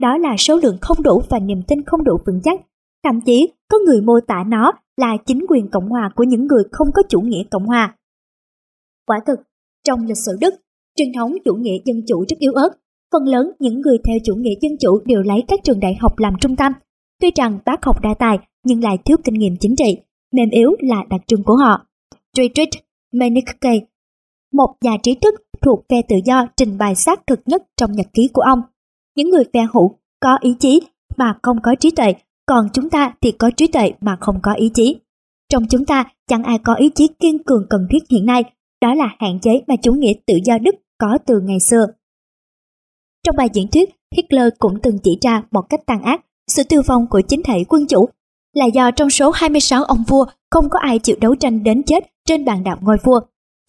Đó là số lượng không đủ và niềm tin không đủ vững chắc Thậm chí có người mô tả nó là chính quyền Cộng hòa của những người không có chủ nghĩa Cộng hòa. Quả thực, trong lịch sử Đức, truyền thống chủ nghĩa dân chủ rất yếu ớt. Phần lớn những người theo chủ nghĩa dân chủ đều lấy các trường đại học làm trung tâm. Tuy rằng bác học đa tài nhưng lại thiếu kinh nghiệm chính trị, mềm yếu là đặc trưng của họ. Friedrich Meniske, một nhà trí thức thuộc phe tự do trình bày xác thực nhất trong nhật ký của ông. Những người phe hữu có ý chí mà không có trí tuệ còn chúng ta thì có trí tuệ mà không có ý chí. Trong chúng ta chẳng ai có ý chí kiên cường cần thiết hiện nay, đó là hạn chế mà chủ nghĩa tự do Đức có từ ngày xưa. Trong bài diễn thuyết, Hitler cũng từng chỉ ra một cách tàn ác sự tiêu vong của chính thể quân chủ là do trong số 26 ông vua không có ai chịu đấu tranh đến chết trên bàn đạp ngôi vua.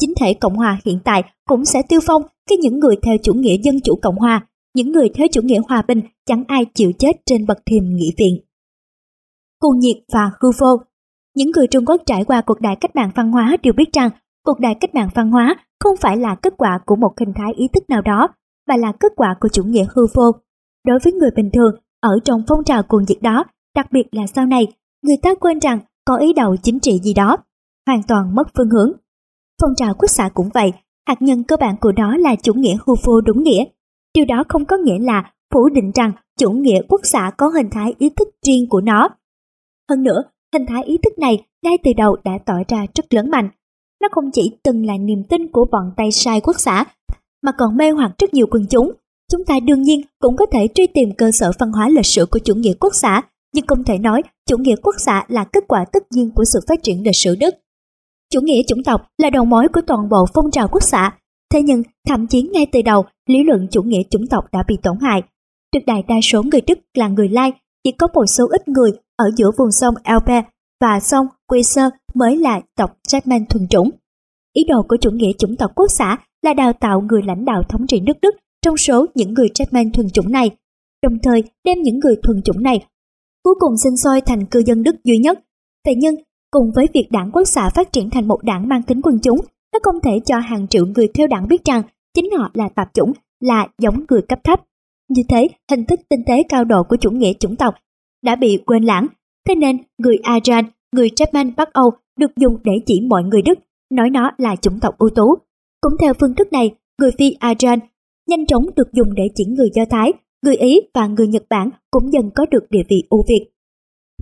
chính thể Cộng hòa hiện tại cũng sẽ tiêu phong khi những người theo chủ nghĩa dân chủ Cộng hòa, những người theo chủ nghĩa hòa bình chẳng ai chịu chết trên bậc thềm nghị viện. Cuồng nhiệt và hư vô Những người Trung Quốc trải qua cuộc đại cách mạng văn hóa đều biết rằng cuộc đại cách mạng văn hóa không phải là kết quả của một hình thái ý thức nào đó, mà là kết quả của chủ nghĩa hư vô. Đối với người bình thường, ở trong phong trào cuồng nhiệt đó, đặc biệt là sau này, người ta quên rằng có ý đồ chính trị gì đó, hoàn toàn mất phương hướng. Phong trào quốc xã cũng vậy, hạt nhân cơ bản của nó là chủ nghĩa hư vô đúng nghĩa. Điều đó không có nghĩa là phủ định rằng chủ nghĩa quốc xã có hình thái ý thức riêng của nó. Hơn nữa, hình thái ý thức này ngay từ đầu đã tỏ ra rất lớn mạnh. Nó không chỉ từng là niềm tin của bọn tay sai quốc xã, mà còn mê hoặc rất nhiều quần chúng. Chúng ta đương nhiên cũng có thể truy tìm cơ sở văn hóa lịch sử của chủ nghĩa quốc xã, nhưng không thể nói chủ nghĩa quốc xã là kết quả tất nhiên của sự phát triển lịch sử Đức. Chủ nghĩa chủng tộc là đầu mối của toàn bộ phong trào quốc xã, thế nhưng thậm chí ngay từ đầu lý luận chủ nghĩa chủng tộc đã bị tổn hại. Tuyệt đại đa số người Đức là người Lai, chỉ có một số ít người ở giữa vùng sông Elbe và sông Weser mới là tộc German thuần chủng. Ý đồ của chủ nghĩa chủng tộc quốc xã là đào tạo người lãnh đạo thống trị nước Đức trong số những người German thuần chủng này, đồng thời đem những người thuần chủng này cuối cùng sinh sôi thành cư dân Đức duy nhất. Vậy nhưng, cùng với việc đảng quốc xã phát triển thành một đảng mang tính quân chúng, nó không thể cho hàng triệu người theo đảng biết rằng chính họ là tạp chủng, là giống người cấp thấp. Như thế, hình thức tinh tế cao độ của chủ nghĩa chủng tộc đã bị quên lãng. Thế nên, người Aran, người German Bắc Âu được dùng để chỉ mọi người Đức, nói nó là chủng tộc ưu tú. Cũng theo phương thức này, người Phi Aran nhanh chóng được dùng để chỉ người Do Thái, người Ý và người Nhật Bản cũng dần có được địa vị ưu việt.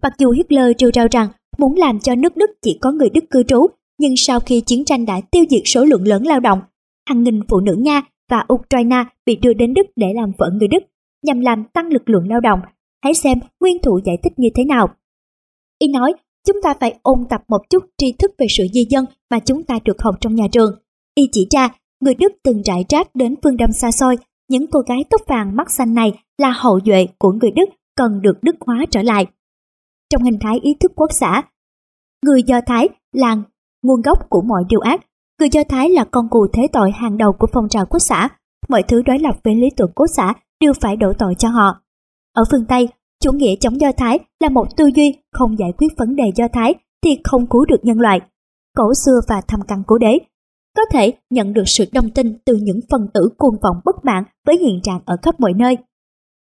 Mặc dù Hitler trêu rao rằng muốn làm cho nước Đức chỉ có người Đức cư trú, nhưng sau khi chiến tranh đã tiêu diệt số lượng lớn lao động, hàng nghìn phụ nữ Nga và Ukraine bị đưa đến Đức để làm vợ người Đức, nhằm làm tăng lực lượng lao động. Hãy xem nguyên thủ giải thích như thế nào. Y nói, chúng ta phải ôn tập một chút tri thức về sự di dân mà chúng ta được học trong nhà trường. Y chỉ ra, người Đức từng rải rác đến phương Đông xa xôi, những cô gái tóc vàng mắt xanh này là hậu duệ của người Đức cần được đức hóa trở lại. Trong hình thái ý thức quốc xã, người Do Thái là nguồn gốc của mọi điều ác. Người Do Thái là con cù thế tội hàng đầu của phong trào quốc xã. Mọi thứ đối lập với lý tưởng quốc xã đều phải đổ tội cho họ. Ở phương Tây, chủ nghĩa chống Do Thái là một tư duy không giải quyết vấn đề Do Thái thì không cứu được nhân loại. Cổ xưa và thâm căn cố đế có thể nhận được sự đồng tin từ những phần tử cuồng vọng bất mãn với hiện trạng ở khắp mọi nơi.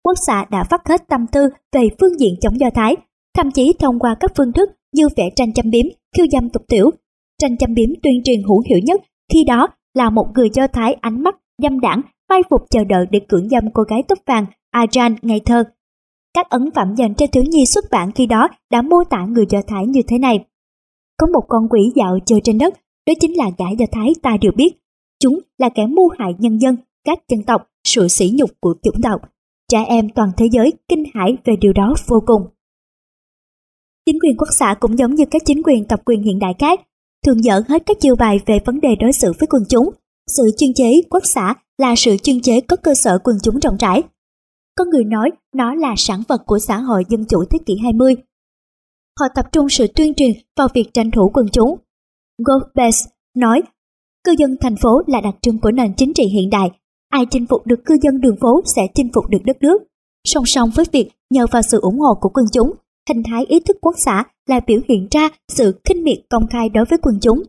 Quốc xã đã phát hết tâm tư về phương diện chống Do Thái, thậm chí thông qua các phương thức như vẽ tranh châm biếm, khiêu dâm tục tiểu. Tranh châm biếm tuyên truyền hữu hiệu nhất khi đó là một người Do Thái ánh mắt dâm đảng mai phục chờ đợi để cưỡng dâm cô gái tóc vàng Ajan ngày thơ. Các ấn phẩm dành cho thiếu nhi xuất bản khi đó đã mô tả người Do Thái như thế này. Có một con quỷ dạo chơi trên đất đó chính là gã Do Thái ta đều biết. Chúng là kẻ mưu hại nhân dân, các dân tộc, sự sỉ nhục của chủng tộc. Trẻ em toàn thế giới kinh hãi về điều đó vô cùng. Chính quyền quốc xã cũng giống như các chính quyền tập quyền hiện đại khác, thường dẫn hết các chiêu bài về vấn đề đối xử với quần chúng. Sự chuyên chế quốc xã là sự chuyên chế có cơ sở quần chúng rộng rãi. Có người nói nó là sản vật của xã hội dân chủ thế kỷ 20. Họ tập trung sự tuyên truyền vào việc tranh thủ quần chúng, Goldbest nói, cư dân thành phố là đặc trưng của nền chính trị hiện đại. Ai chinh phục được cư dân đường phố sẽ chinh phục được đất nước. Song song với việc nhờ vào sự ủng hộ của quần chúng, hình thái ý thức quốc xã là biểu hiện ra sự khinh miệt công khai đối với quần chúng.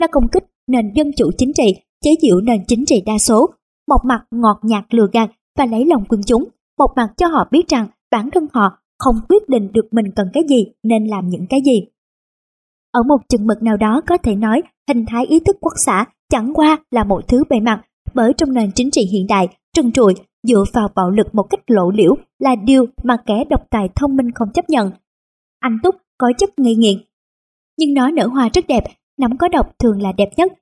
Nó công kích nền dân chủ chính trị, chế giễu nền chính trị đa số, một mặt ngọt nhạt lừa gạt và lấy lòng quần chúng, một mặt cho họ biết rằng bản thân họ không quyết định được mình cần cái gì nên làm những cái gì. Ở một chừng mực nào đó có thể nói hình thái ý thức quốc xã chẳng qua là một thứ bề mặt bởi trong nền chính trị hiện đại trần trụi dựa vào bạo lực một cách lộ liễu là điều mà kẻ độc tài thông minh không chấp nhận. Anh Túc có chất ngây nghiện. Nhưng nó nở hoa rất đẹp, nắm có độc thường là đẹp nhất.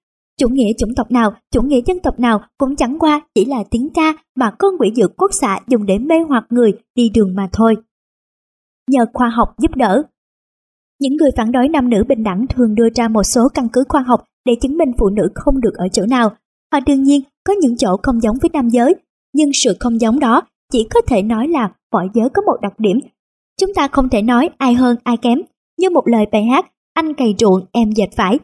Chủ nghĩa chủng tộc nào, chủ nghĩa dân tộc nào cũng chẳng qua chỉ là tiếng ca mà con quỷ dược quốc xã dùng để mê hoặc người đi đường mà thôi. Nhờ khoa học giúp đỡ, những người phản đối nam nữ bình đẳng thường đưa ra một số căn cứ khoa học để chứng minh phụ nữ không được ở chỗ nào. Họ đương nhiên có những chỗ không giống với nam giới, nhưng sự không giống đó chỉ có thể nói là mọi giới có một đặc điểm. Chúng ta không thể nói ai hơn ai kém, như một lời bài hát, anh cày ruộng em dệt vải.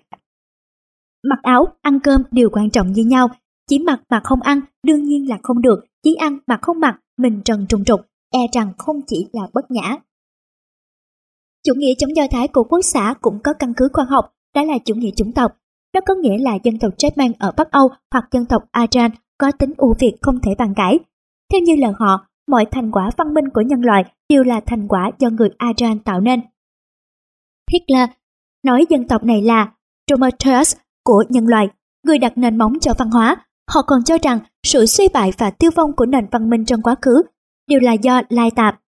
mặc áo, ăn cơm đều quan trọng như nhau. Chỉ mặc mà không ăn đương nhiên là không được, chỉ ăn mà không mặc mình trần trùng trục, e rằng không chỉ là bất nhã. Chủ nghĩa chống do thái của quốc xã cũng có căn cứ khoa học, đó là chủ nghĩa chủng tộc. Nó có nghĩa là dân tộc German ở Bắc Âu hoặc dân tộc Aryan có tính ưu việt không thể bàn cãi. Theo như lời họ, mọi thành quả văn minh của nhân loại đều là thành quả do người Aryan tạo nên. Hitler nói dân tộc này là Prometheus của nhân loại, người đặt nền móng cho văn hóa. Họ còn cho rằng sự suy bại và tiêu vong của nền văn minh trong quá khứ đều là do lai tạp.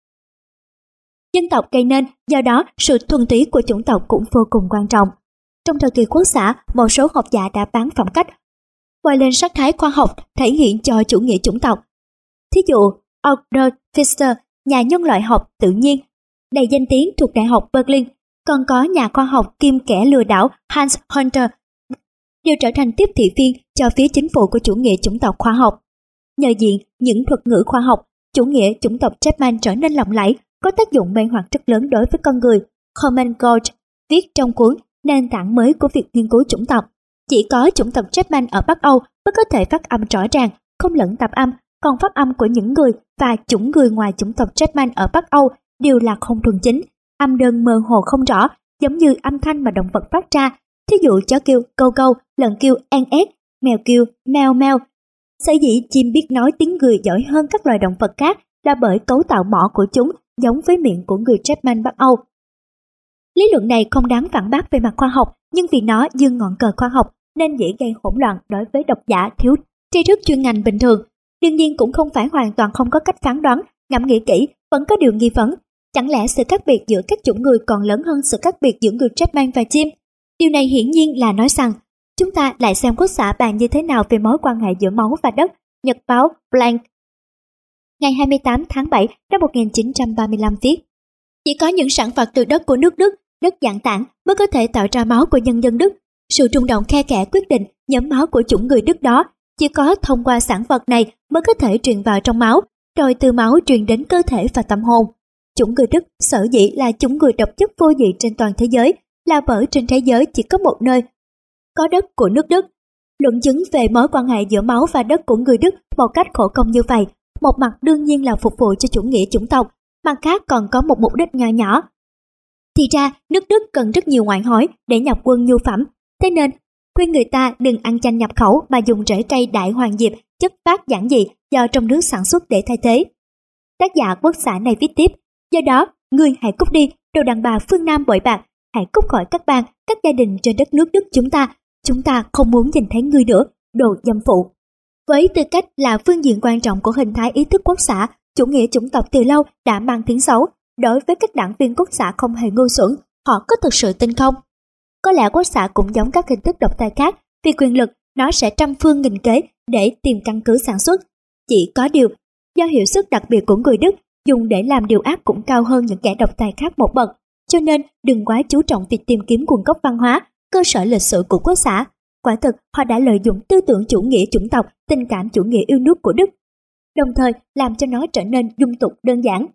Dân tộc gây nên, do đó sự thuần túy của chủng tộc cũng vô cùng quan trọng. Trong thời kỳ quốc xã, một số học giả đã bán phẩm cách quay lên sắc thái khoa học thể hiện cho chủ nghĩa chủng tộc. Thí dụ, Aldous Fischer, nhà nhân loại học tự nhiên, đầy danh tiếng thuộc Đại học Berlin, còn có nhà khoa học kim kẻ lừa đảo Hans Hunter, đều trở thành tiếp thị viên cho phía chính phủ của chủ nghĩa chủng tộc khoa học. Nhờ diện những thuật ngữ khoa học, chủ nghĩa chủng tộc Chapman trở nên lộng lẫy, có tác dụng mê hoặc rất lớn đối với con người. Coleman Gold viết trong cuốn nền tảng mới của việc nghiên cứu chủng tộc. Chỉ có chủng tộc Chapman ở Bắc Âu mới có thể phát âm rõ ràng, không lẫn tạp âm, còn phát âm của những người và chủng người ngoài chủng tộc Chapman ở Bắc Âu đều là không thuần chính, âm đơn mơ hồ không rõ, giống như âm thanh mà động vật phát ra. Thí dụ chó kêu câu câu, lợn kêu an ét, mèo kêu meo meo. Sở dĩ chim biết nói tiếng người giỏi hơn các loài động vật khác là bởi cấu tạo mỏ của chúng giống với miệng của người Chapman Bắc Âu. Lý luận này không đáng phản bác về mặt khoa học, nhưng vì nó dương ngọn cờ khoa học nên dễ gây hỗn loạn đối với độc giả thiếu tri thức chuyên ngành bình thường. Đương nhiên cũng không phải hoàn toàn không có cách phán đoán, ngẫm nghĩ kỹ, vẫn có điều nghi vấn. Chẳng lẽ sự khác biệt giữa các chủng người còn lớn hơn sự khác biệt giữa người Chapman và chim? Điều này hiển nhiên là nói rằng, chúng ta lại xem quốc xã bàn như thế nào về mối quan hệ giữa máu và đất. Nhật báo Blank ngày 28 tháng 7 năm 1935 viết. Chỉ có những sản vật từ đất của nước Đức, đất dạng tảng mới có thể tạo ra máu của nhân dân Đức. Sự trung động khe khẽ quyết định nhóm máu của chủng người Đức đó chỉ có thông qua sản vật này mới có thể truyền vào trong máu, rồi từ máu truyền đến cơ thể và tâm hồn. Chủng người Đức sở dĩ là chủng người độc chất vô dị trên toàn thế giới là bởi trên thế giới chỉ có một nơi có đất của nước Đức. Luận chứng về mối quan hệ giữa máu và đất của người Đức một cách khổ công như vậy, một mặt đương nhiên là phục vụ cho chủ nghĩa chủng tộc, mặt khác còn có một mục đích nhỏ nhỏ. Thì ra, nước Đức cần rất nhiều ngoại hối để nhập quân nhu phẩm, thế nên khuyên người ta đừng ăn chanh nhập khẩu mà dùng rễ cây đại hoàng diệp chất phát giản dị do trong nước sản xuất để thay thế. Tác giả quốc xã này viết tiếp, do đó, người hãy cút đi, đồ đàn bà phương Nam bội bạc, hãy cút khỏi các bang, các gia đình trên đất nước Đức chúng ta, chúng ta không muốn nhìn thấy ngươi nữa, đồ dâm phụ. Với tư cách là phương diện quan trọng của hình thái ý thức quốc xã, chủ nghĩa chủng tộc từ lâu đã mang tiếng xấu. Đối với các đảng viên quốc xã không hề ngu xuẩn, họ có thực sự tin không? Có lẽ quốc xã cũng giống các hình thức độc tài khác, vì quyền lực nó sẽ trăm phương nghìn kế để tìm căn cứ sản xuất. Chỉ có điều, do hiệu suất đặc biệt của người Đức dùng để làm điều ác cũng cao hơn những kẻ độc tài khác một bậc, cho nên đừng quá chú trọng việc tìm kiếm nguồn gốc văn hóa, cơ sở lịch sử của quốc xã. Quả thực, họ đã lợi dụng tư tưởng chủ nghĩa chủng tộc, tình cảm chủ nghĩa yêu nước của Đức, đồng thời làm cho nó trở nên dung tục đơn giản.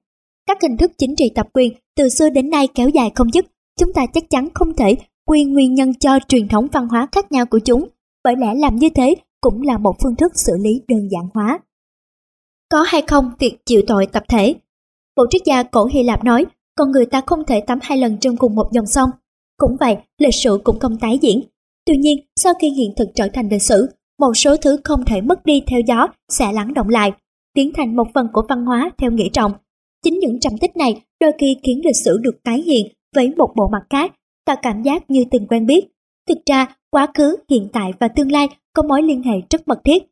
Các hình thức chính trị tập quyền từ xưa đến nay kéo dài không dứt, chúng ta chắc chắn không thể quy nguyên nhân cho truyền thống văn hóa khác nhau của chúng, bởi lẽ làm như thế cũng là một phương thức xử lý đơn giản hóa. Có hay không việc chịu tội tập thể? Bộ triết gia cổ Hy Lạp nói, con người ta không thể tắm hai lần trong cùng một dòng sông. Cũng vậy, lịch sử cũng không tái diễn. Tuy nhiên, sau khi hiện thực trở thành lịch sử, một số thứ không thể mất đi theo gió sẽ lắng động lại, tiến thành một phần của văn hóa theo nghĩa trọng. Chính những trầm tích này đôi khi khiến lịch sử được tái hiện với một bộ mặt khác, tạo cảm giác như từng quen biết. Thực ra, quá khứ, hiện tại và tương lai có mối liên hệ rất mật thiết.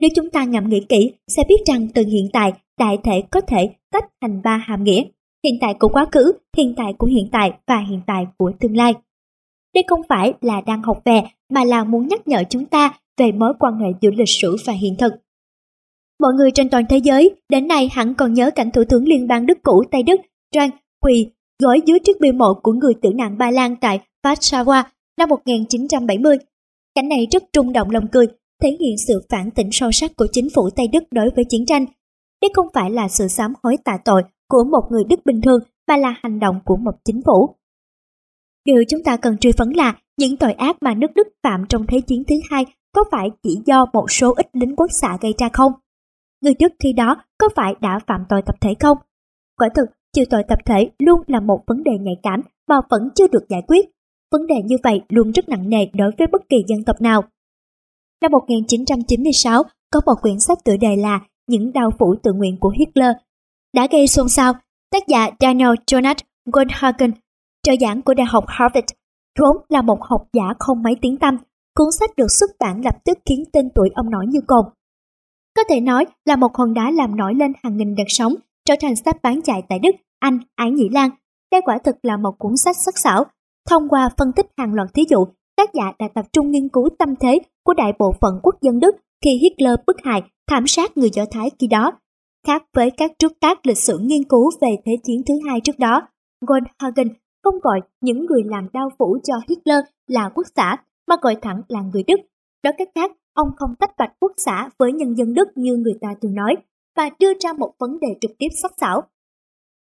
Nếu chúng ta ngẫm nghĩ kỹ, sẽ biết rằng từ hiện tại, đại thể có thể tách thành ba hàm nghĩa. Hiện tại của quá khứ, hiện tại của hiện tại và hiện tại của tương lai. Đây không phải là đang học về, mà là muốn nhắc nhở chúng ta về mối quan hệ giữa lịch sử và hiện thực. Mọi người trên toàn thế giới đến nay hẳn còn nhớ cảnh thủ tướng liên bang Đức cũ Tây Đức Frank quỳ gói dưới chiếc bia mộ của người tử nạn Ba Lan tại Warsaw năm 1970. Cảnh này rất trung động lòng cười, thể hiện sự phản tỉnh sâu sắc của chính phủ Tây Đức đối với chiến tranh. Đây không phải là sự sám hối tạ tội của một người Đức bình thường mà là hành động của một chính phủ. Điều chúng ta cần truy vấn là những tội ác mà nước Đức phạm trong Thế chiến thứ hai có phải chỉ do một số ít lính quốc xã gây ra không? Người Đức khi đó có phải đã phạm tội tập thể không? Quả thực, chịu tội tập thể luôn là một vấn đề nhạy cảm mà vẫn chưa được giải quyết. Vấn đề như vậy luôn rất nặng nề đối với bất kỳ dân tộc nào. Năm 1996, có một quyển sách tựa đề là Những đau phủ tự nguyện của Hitler đã gây xôn xao. Tác giả Daniel Jonas Goldhagen, trợ giảng của Đại học Harvard, vốn là một học giả không mấy tiếng tăm. Cuốn sách được xuất bản lập tức khiến tên tuổi ông nổi như cồn. Có thể nói là một hòn đá làm nổi lên hàng nghìn đợt sóng, trở thành sách bán chạy tại Đức, Anh, Ái Nhĩ Lan. Đây quả thực là một cuốn sách sắc sảo. Thông qua phân tích hàng loạt thí dụ, tác giả đã tập trung nghiên cứu tâm thế của đại bộ phận quốc dân Đức khi Hitler bức hại, thảm sát người Do Thái khi đó. Khác với các trước tác lịch sử nghiên cứu về Thế chiến thứ hai trước đó, Goldhagen không gọi những người làm đau phủ cho Hitler là quốc xã, mà gọi thẳng là người Đức. Nói cách khác, ông không tách bạch quốc xã với nhân dân Đức như người ta thường nói, và đưa ra một vấn đề trực tiếp sắc sảo.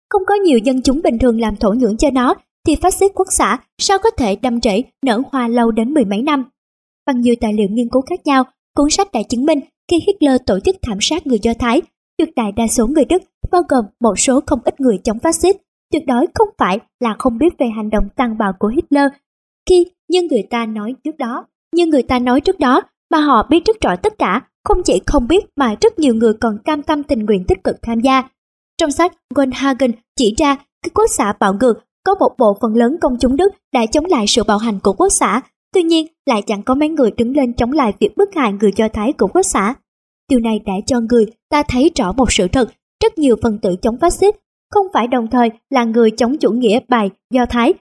Không có nhiều dân chúng bình thường làm thổ nhưỡng cho nó, thì phát xít quốc xã sao có thể đâm rễ nở hoa lâu đến mười mấy năm. Bằng nhiều tài liệu nghiên cứu khác nhau, cuốn sách đã chứng minh khi Hitler tổ chức thảm sát người Do Thái, tuyệt đại đa số người Đức, bao gồm một số không ít người chống phát xít, tuyệt đối không phải là không biết về hành động tàn bạo của Hitler khi như người ta nói trước đó. Như người ta nói trước đó mà họ biết rất rõ tất cả, không chỉ không biết mà rất nhiều người còn cam tâm tình nguyện tích cực tham gia. Trong sách, Goldhagen chỉ ra các quốc xã bạo ngược có một bộ phận lớn công chúng Đức đã chống lại sự bạo hành của quốc xã, tuy nhiên lại chẳng có mấy người đứng lên chống lại việc bức hại người Do Thái của quốc xã. Điều này đã cho người ta thấy rõ một sự thật, rất nhiều phần tử chống phát xít không phải đồng thời là người chống chủ nghĩa bài Do Thái.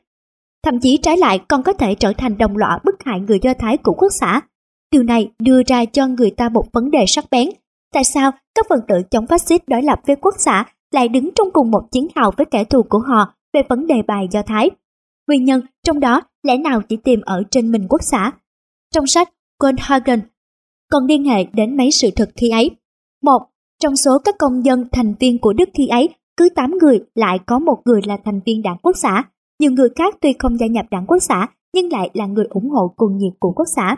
Thậm chí trái lại còn có thể trở thành đồng lõa bức hại người Do Thái của quốc xã. Điều này đưa ra cho người ta một vấn đề sắc bén. Tại sao các phần tử chống phát xít đối lập với quốc xã lại đứng trong cùng một chiến hào với kẻ thù của họ về vấn đề bài Do Thái? Nguyên nhân trong đó lẽ nào chỉ tìm ở trên mình quốc xã? Trong sách Goldhagen còn liên hệ đến mấy sự thật khi ấy. Một, trong số các công dân thành viên của Đức khi ấy, cứ 8 người lại có một người là thành viên đảng quốc xã. Nhiều người khác tuy không gia nhập đảng quốc xã nhưng lại là người ủng hộ cuồng nhiệt của quốc xã.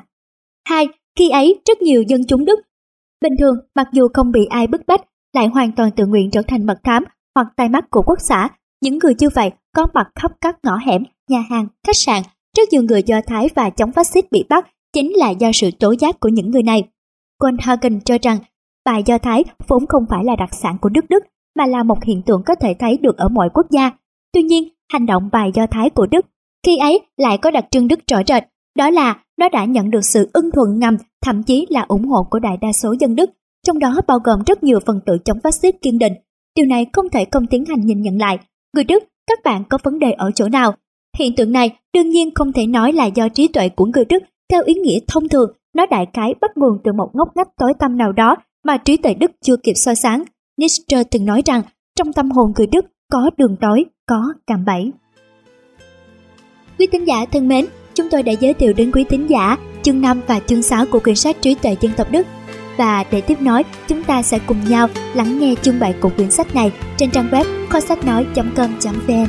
2. Khi ấy, rất nhiều dân chúng Đức bình thường mặc dù không bị ai bức bách lại hoàn toàn tự nguyện trở thành mật thám hoặc tai mắt của quốc xã. Những người như vậy có mặt khắp các ngõ hẻm, nhà hàng, khách sạn. Rất nhiều người Do Thái và chống phát xít bị bắt chính là do sự tố giác của những người này. Goldhagen cho rằng bài Do Thái vốn không phải là đặc sản của Đức Đức mà là một hiện tượng có thể thấy được ở mọi quốc gia. Tuy nhiên, hành động bài Do Thái của Đức khi ấy lại có đặc trưng Đức rõ rệt, đó là nó đã nhận được sự ưng thuận ngầm, thậm chí là ủng hộ của đại đa số dân Đức, trong đó bao gồm rất nhiều phần tử chống phát xít kiên định. Điều này không thể không tiến hành nhìn nhận lại. Người Đức, các bạn có vấn đề ở chỗ nào? Hiện tượng này đương nhiên không thể nói là do trí tuệ của người Đức theo ý nghĩa thông thường, nó đại cái bắt nguồn từ một ngóc ngách tối tăm nào đó mà trí tuệ Đức chưa kịp soi sáng. Nietzsche từng nói rằng trong tâm hồn người Đức có đường tối, có cạm bẫy. Quý tín giả thân mến, chúng tôi đã giới thiệu đến quý tín giả chương 5 và chương 6 của quyển sách Trí tuệ dân tộc Đức. Và để tiếp nối, chúng ta sẽ cùng nhau lắng nghe chương 7 của quyển sách này trên trang web kho sách nói.com.vn.